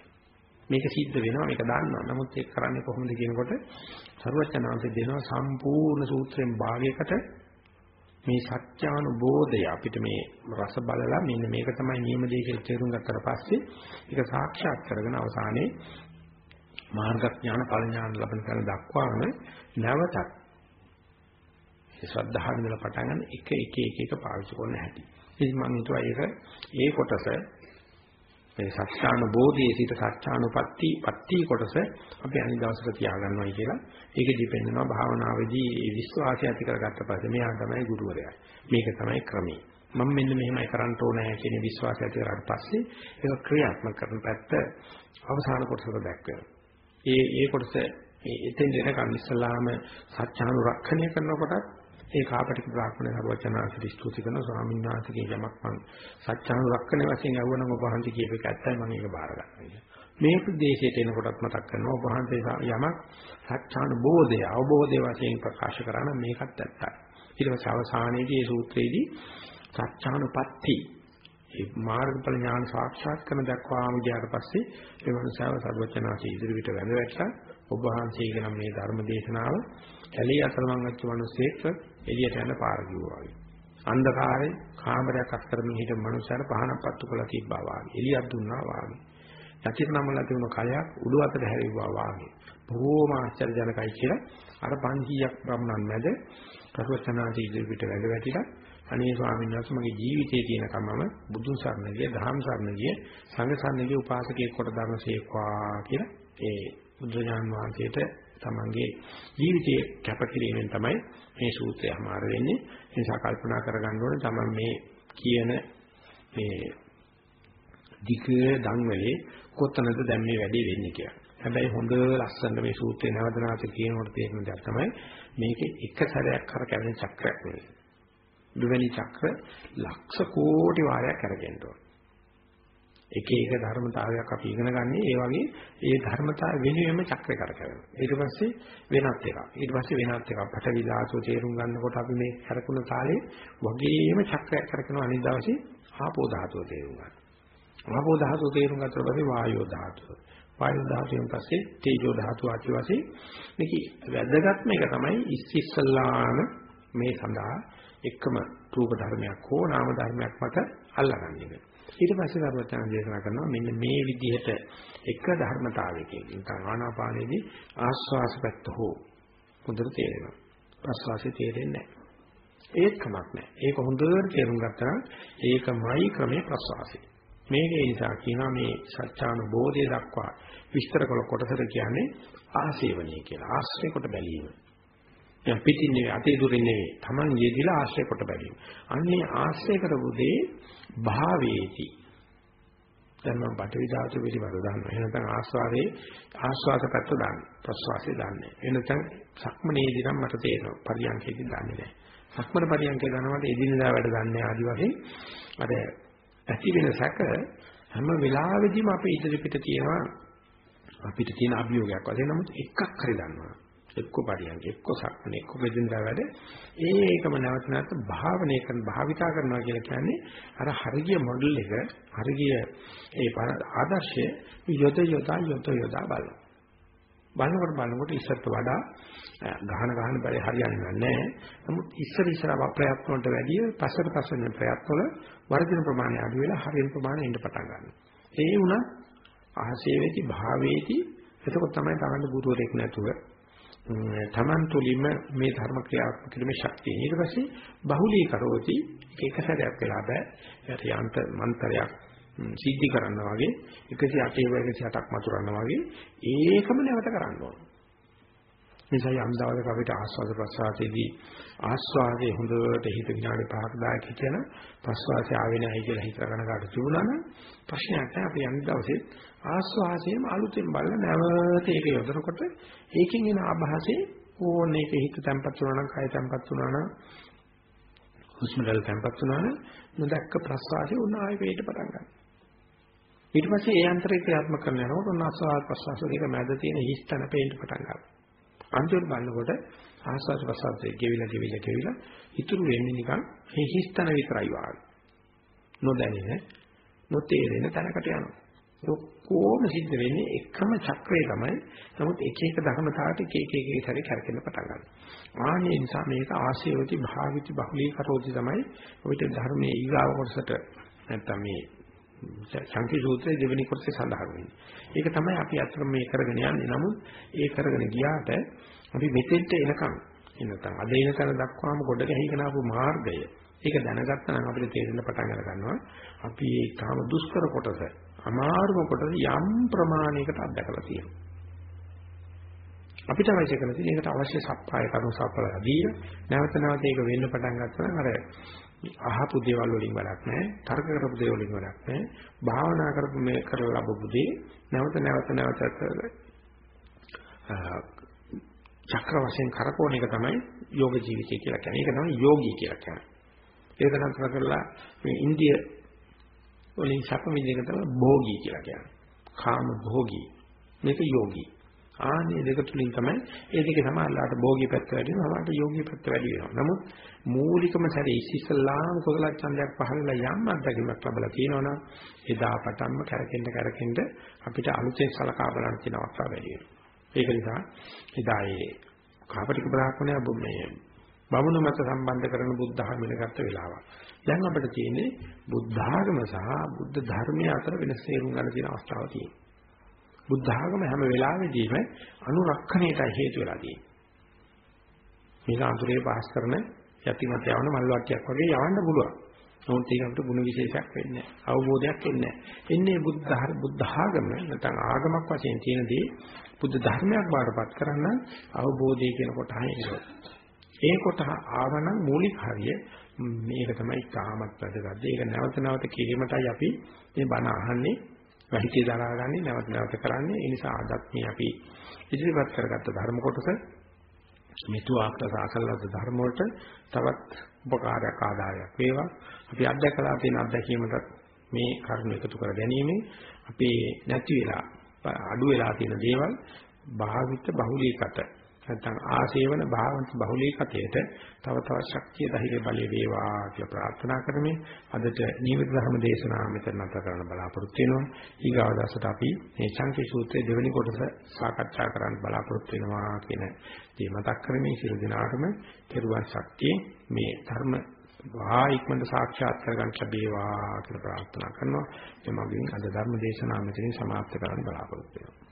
[SPEAKER 1] මේක සිද්ධ වෙනවා මේක දන්නවා. නමුත් ඒක කරන්නේ කොහොමද කියනකොට සර්වචනාංශය දෙනවා සම්පූර්ණ සූත්‍රයෙන් භාගයකට මේ සත්‍යානුබෝධය අපිට මේ රස බලලා මෙන්න මේක තමයි නියම දේ කියලා තේරුම් ගත්තට පස්සේ ඒක සාක්ෂාත් කරගෙන අවසානයේ මාර්ගඥාන ඵල ඥාන ලබන කරන දක්වාම නැවතත් ඒ ශ්‍රද්ධාවෙන් ඉඳලා පටන් ගන්න එක එක එක එක පාවිච්චි කරන හැටි. ඉතින් මම හිතුවා ඒක ඒ කොටස මේ සත්‍යානුබෝධයේ සිට සත්‍යානුපatti පත්ති කොටස අපි අනිත් දවසට තියාගන්නවයි කියලා. ඒකෙදි පෙන්නනවා භාවනාවේදී ඒ විශ්වාසය ඇති කරගත්ත පස්සේ මෙයා තමයි ගුරුවරයා. මේක තමයි ක්‍රමය. මම මෙන්න මෙහෙමයි කරන්න ඕනේ කියන විශ්වාසය ඇති කරාට පස්සේ ඒක ක්‍රියාත්මක කරන පැත්ත අවසාන කොටසට දැක්වෙනවා. ඒ ඒ කොටස එතෙන් දෙනකන් ඉස්සලාම සත්‍යානුරක්ෂණය කරනකොටත් ඒ කාපටික බ්‍රාහ්මණ සර්වචනාසිට ස්තුති කරන ස්වාමීන් වහන්සේගේ යමක් මම සත්‍යානුරක්ෂණය වශයෙන් යවුවනම් ඔබ වහන්සේ කියප එක ඇත්තයි මම ඒක බාර ගන්නවා. මේ ප්‍රදේශයට එනකොටත් මතක් කරනවා ඔබ වහන්සේ යමක් සත්‍යානුබෝධය අවබෝධය වශයෙන් ප්‍රකාශ කරා නම් මේකත් ඇත්තයි. ඊට පස්සේ අවසානයේදී මේ සූත්‍රයේදී සත්‍යානුපatti ඒ මාර්ගඵල ඥාන සාක්ෂාත් කරන දක්වාම ගියාට පස්සේ ඒ මනුස්සයව සර්වචනාසී ඉදිරියට වැඳ වැටලා ඔබ වහන්සේගේ නම් මේ ධර්ම දේශනාව කැලේ අතරමං වෙච්ච මිනිස්සෙක් එළියට යන පාර කිව්වා වගේ. අන්ධකාරේ කාමරයක් අස්තරමින් හිටපු මනුස්සයර පහනක් පත්තු කරලා තිබ්බා වගේ. එළියක් දුන්නා වගේ. යටිට නමලා තිබුණ කලයක් උඩු අතට හැරෙව්වා වගේ. බොහෝම ආශ්චර්යජනකයි කියලා අර 500ක් බ්‍රහ්මණන් මැද කරුවචනාදී ඉදිරියට වැඩ වැටිලා අනේ ස්වාමීන් වහන්සේ මගේ ජීවිතයේ තියෙන කමම බුදුන් සරණ ගිය, දහම් සරණ ගිය, සංඝ සරණ ගිය උපාසකයෙක් කොට ධර්මසේක්වා කියලා ඒ බුදුජාන් වහන්සේට තමන්ගේ ජීවිතයේ කැපකිරීමෙන් තමයි මේ සූත්‍රය අමාර වෙන්නේ. ඒ නිසා කල්පනා කරගන්න ඕනේ තමන් මේ කියන මේ ධික ධම්මලේ කොතනද දැන් මේ වැඩේ වෙන්නේ කියලා. හැබැයි හොඳ ලස්සන මේ සූත්‍රේ නැවත නැවත කියනකොට තේරෙන දෙයක් තමයි මේකේ එක සැරයක් කර කැවෙන චක්‍රයක් නෙවෙයි. දෙවෙනි චක්‍ර ලක්ෂ කෝටි වාරයක් අරගෙන ඕන. එක එක ධර්මතාවයක් අපි ඉගෙන ගන්න ඒ වගේ ඒ ධර්මතාව වෙනුවෙන්ම චක්‍රය කරකැවෙනවා. ඊට පස්සේ වෙනත් එකක්. ඊට පස්සේ වෙනත් එකක්. පට විලාසෝ තේරුම් ගන්නකොට අපි මේ කරකුණ කාලේ වගේම චක්‍රයක් කරකනවා අනිත් දවසේ ආපෝ ධාතුව තේරුම් ගන්න. ආපෝ ධාතුව තේරුම් ගත්තට පස්සේ වායෝ ධාතුව. වායු ධාතුවෙන් පස්සේ තේජෝ ධාතුව ආදි වශයෙන් මේක වැදගත්ම එක තමයි ඉස්සිස්සලාම මේ සඳහා එකම රූප ධර්මයක් හෝ නාම ධර්මයක් මත අල්ලගන්න එක. ඊට පස්සේ දරුවචන දේශනා කරනවා මෙන්න මේ විදිහට එක ධර්මතාවයකින් නිකන් ආනාපානයේදී ආස්වාස පැත්ත හෝ හොඳට තේරෙනවා. ප්‍රස්වාසය තේරෙන්නේ නැහැ. ඒත් කමක් නැහැ. ඒක හොඳට තේරුම් ගත්තා ඒකමයි ක්‍රමේ ප්‍රස්වාසය. මේක ඒ නිසා කියනවා මේ සත්‍යානුබෝධය දක්වා විස්තර කළ කොටසට කියන්නේ ආසේවණිය කියලා. ආශ්‍රය කොට බැලීම. දැන් පිටින් නෙවෙයි අතේ දුරින් නෙවෙයි. Taman යෙදිලා ආශ්‍රය කොට බැලීම. අන්නේ ආශ්‍රය කරපු දේ භාවේති. දැන් මම පටවි ධාතු පිළිබඳව දන්නවා. එහෙනම් ආස්වාදේ ආස්වාද පැත්ත දාන්න. ප්‍රස්වාසයේ දාන්නේ. එනතන් සක්මනේදී නම් මට තේරෙනවා. පරියන්කේදී දන්නේ නැහැ. සක්මන පරියන්කේ දනවට එදිනදා වැඩ දන්නේ ආදි වශයෙන් අර ඇති වෙන සැක හැම වෙලාවෙදීම අපේ ඉදිරි පිට තියෙනවා අපිට තියෙන අභියෝගයක් වශයෙන් නමුත් එකක් හරි දන්නවා. එක්ක පරියන්ක එක්ක සක්මන එක්ක බෙදින්දා වැඩ. ඒකම නැවත නැවත භාවනය කරන භාවිතා කරනවා කියලා කියන්නේ අර හරිය මොඩල් එක හරිය ඒ ආදර්ශය යොද යොදා යොද යොදා බලන බලනකොට බලනකොට ඉස්සරට වඩා ගහන ගහන බැරි හරියන්නේ නැහැ. නමුත් ඉස්සර ඉස්සර ප්‍රයත්න වලට වැඩිය පස්සට පස්සෙන් ප්‍රයත්න වල වර්ධන ප්‍රමාණය අඩු වෙලා හරියන ප්‍රමාණය එන්න පටන් ගන්නවා. ඒ වුණා ආසේවේති භාවේති එතකොට තමයි තමන්ගේ ගුරුවරයෙක් නැතුව තමන් තුළින්ම මේ ධර්ම ක්‍රියාත්මක කිරීමේ ශක්තිය. ඊට පස්සේ බහුලී කරෝති එක සැරයක් වෙලා බෑ. යට යන්ත මන්තරයක් සිද්ධි කරනවා වගේ 108 108ක් මතුරනවා වගේ ඒකම නැවත කරන්න ඕන. නිසා යම් දවසක අපිට ආස්වාද ප්‍රසආතේදී ආස්වාදයේ හොඳට හිත විනාඩි 5ක් 10ක් හිතන ප්‍රසවාසය ආවේ නැහැ කියලා හිතගෙන කාට තිබුණා නම් ප්‍රශ්නයක් නැහැ. අපි යම් දවසේ ආස්වාදයේම අලුතෙන් බලලා නැවත ඒක යොදනකොට ඒකෙන් එන ආభాසයේ ඕන එක හිත තැම්පත් වුණා නම් කය තැම්පත් වුණා නම් හුස්ම රැල්ල තැම්පත් වුණා නම් නොදැක්ක ප්‍රසවාසයේ උන ආයෙ වේට පටන් ගන්නවා. ඊට පස්සේ ඒ අන්තරේ ක්‍රියාත්මක කරන යනකොට ඔන්න ආස්වාද ප්‍රසවාස දෙක මැද තියෙන හිස් තැන පේන්න පටන් ගන්නවා. අන්තිමට බලනකොට ආස්වාද ප්‍රසවාසයේ ගෙවිලා ගෙවිලා ගෙවිලා ඉතුරු වෙන්නේ නිකන් මේ හිස්තන විතරයි වාගේ. නොදැනෙන නොතේරෙන තැනකට යනවා. ඔක්කොම සිද්ධ වෙන්නේ එකම චක්‍රය තමයි. නමුත් එක එක ධර්මතාවට එක එක එක සැරේ කරකෙන්න පටන් ගන්නවා. ආන්නේ නිසා මේක ආශේවති භාවිති බහුලී කරෝති තමයි ඔයිට ධර්මයේ ඊගාව කොටසට නැත්තම් මේ සංකී සූත්‍රයේ දෙවෙනි කොටසේ සඳහන් වෙන්නේ. ඒක තමයි අපි අතර මේ කරගෙන යන්නේ. නමුත් ඒ කරගෙන ගියාට අපි මෙතෙන්ට එනකම් එනකම් අද එනකන් දක්වාම ගොඩ ගැහිගෙන ආපු මාර්ගය ඒක දැනගත්තා නම් අපිට තේරෙන්න පටන් අර ගන්නවා. අපි ඒ තාම දුෂ්කර කොටස, අමාරුම කොටස යම් ප්‍රමාණයකට අත්දකලා තියෙනවා. අපිට අවශ්‍ය කරන තියෙන එකට අවශ්‍ය සප්පාය කරුණු සප්පලා දීලා නැවත නැවත ඒක වෙන්න පටන් ගත්තා නම් අර අහපු දේවල් වලින් වැඩක් නැහැ. තර්ක කරපු දේවල් වලින් වැඩක් නැහැ. භාවනා කරපු මේ කරලා ලැබපු දේ නැවත නැවත නැවත චක්‍ර වශයෙන් කරකවන එක තමයි යෝග ජීවිතය කියලා කියන්නේ. ඒක තමයි යෝගී කියලා කියන්නේ. ඒක නම් කරලා මේ ඉන්දිය වලින් සැප විඳින තමයි භෝගී කියලා කියන්නේ. කාම භෝගී. මේක යෝගී. ආනේ දෙක තුලින් තමයි ඒ දෙකේ සමානලාට භෝගී පැත්ත වැඩි වෙනවා සමහරට යෝගී පැත්ත වැඩි වෙනවා. නමුත් මූලිකම සැරේ ඉස්සෙල්ලාම කුසල ඡන්දයක් පහළලා යම් අත්දැකීමක් ලැබලා තියෙනවනම් එදා පටන්ම කරකෙන්න කරකෙන්න අපිට අලුතෙන් සලකා බලන්න තියෙන අවස්ථා වැඩි වෙනවා. ඒක නිසා එදා ඒ කාපටික බ්‍රාහ්මණය මේ බමුණු මත සම්බන්ධ කරන බුද්ධ ආගම ඉගෙන ගත්ත වෙලාවක්. දැන් අපිට තියෙන්නේ බුද්ධ ආගම සහ බුද්ධ ධර්මය අතර වෙනස තේරුම් ගන්න තියෙන අවස්ථාවක් තියෙනවා. බුද්ධ ආගම හැම වෙලාවෙදීම අනුරක්ෂණයටයි හේතු වෙලා තියෙන්නේ. මේක අඳුරේ පාස් කරන යතිමත් යවන මල් වට්ටියක් වගේ යවන්න පුළුවන්. නමුත් ඒක අපිට ගුණ විශේෂයක් වෙන්නේ නැහැ. අවබෝධයක් වෙන්නේ නැහැ. එන්නේ බුද්ධ බුද්ධ ආගම නැත්නම් ආගමක් වශයෙන් තියෙන දේ බුද්ධ ධර්මයක් බාටපත් කරන්න අවබෝධය කියන කොට හයිනවා. ඒ කොට ආවනම් මූලික හරිය මේක තමයි තාමත් වැදගත්. ඒක නැවත නැවත කිරීමටයි අපි මේ බණ අහන්නේ වහිතේ දරාගන්නේ නැවත නැවත කරන්නේ. ඒ නිසා අදත් මේ අපි ඉදිරිපත් කරගත්ත ධර්ම කොටස මෙතු ආක්‍රස අසල්ලද ධර්ම වලට තවත් උපකාරයක් ආදායයක් වේවා. අපි අත්දැකලා තියෙන අත්දැකීමකට මේ කරුණු එකතු කර ගැනීම අපේ නැති වෙලා අඩු වෙලා තියෙන දේවල් භාවිත බහුලීකට නැත්නම් ආසේවන භාවන්ත බහුලීකතයට තව තවත් ශක්තිය ධෛර්ය බලය වේවා කියලා ප්‍රාර්ථනා කරමින් අදට නිවිත ධර්ම දේශනාව මෙතන නැත කරන්න බලාපොරොත්තු වෙනවා. ඊගාව දවසට අපි මේ සංකේ සූත්‍රයේ දෙවෙනි කොටස සාකච්ඡා කරන්න බලාපොරොත්තු වෙනවා කියන දේ මතක් කරමින් සියලු දෙනාටම කෙරුවන් ශක්තිය මේ ධර්ම වා ඉක්මනට සාක්ෂාත් කරගන්න ලැබේවා කියලා ප්‍රාර්ථනා කරනවා. එමගින් අද ධර්ම දේශනාව මෙතනින් සමාප්ත කරන්න බලාපොරොත්තු වෙනවා.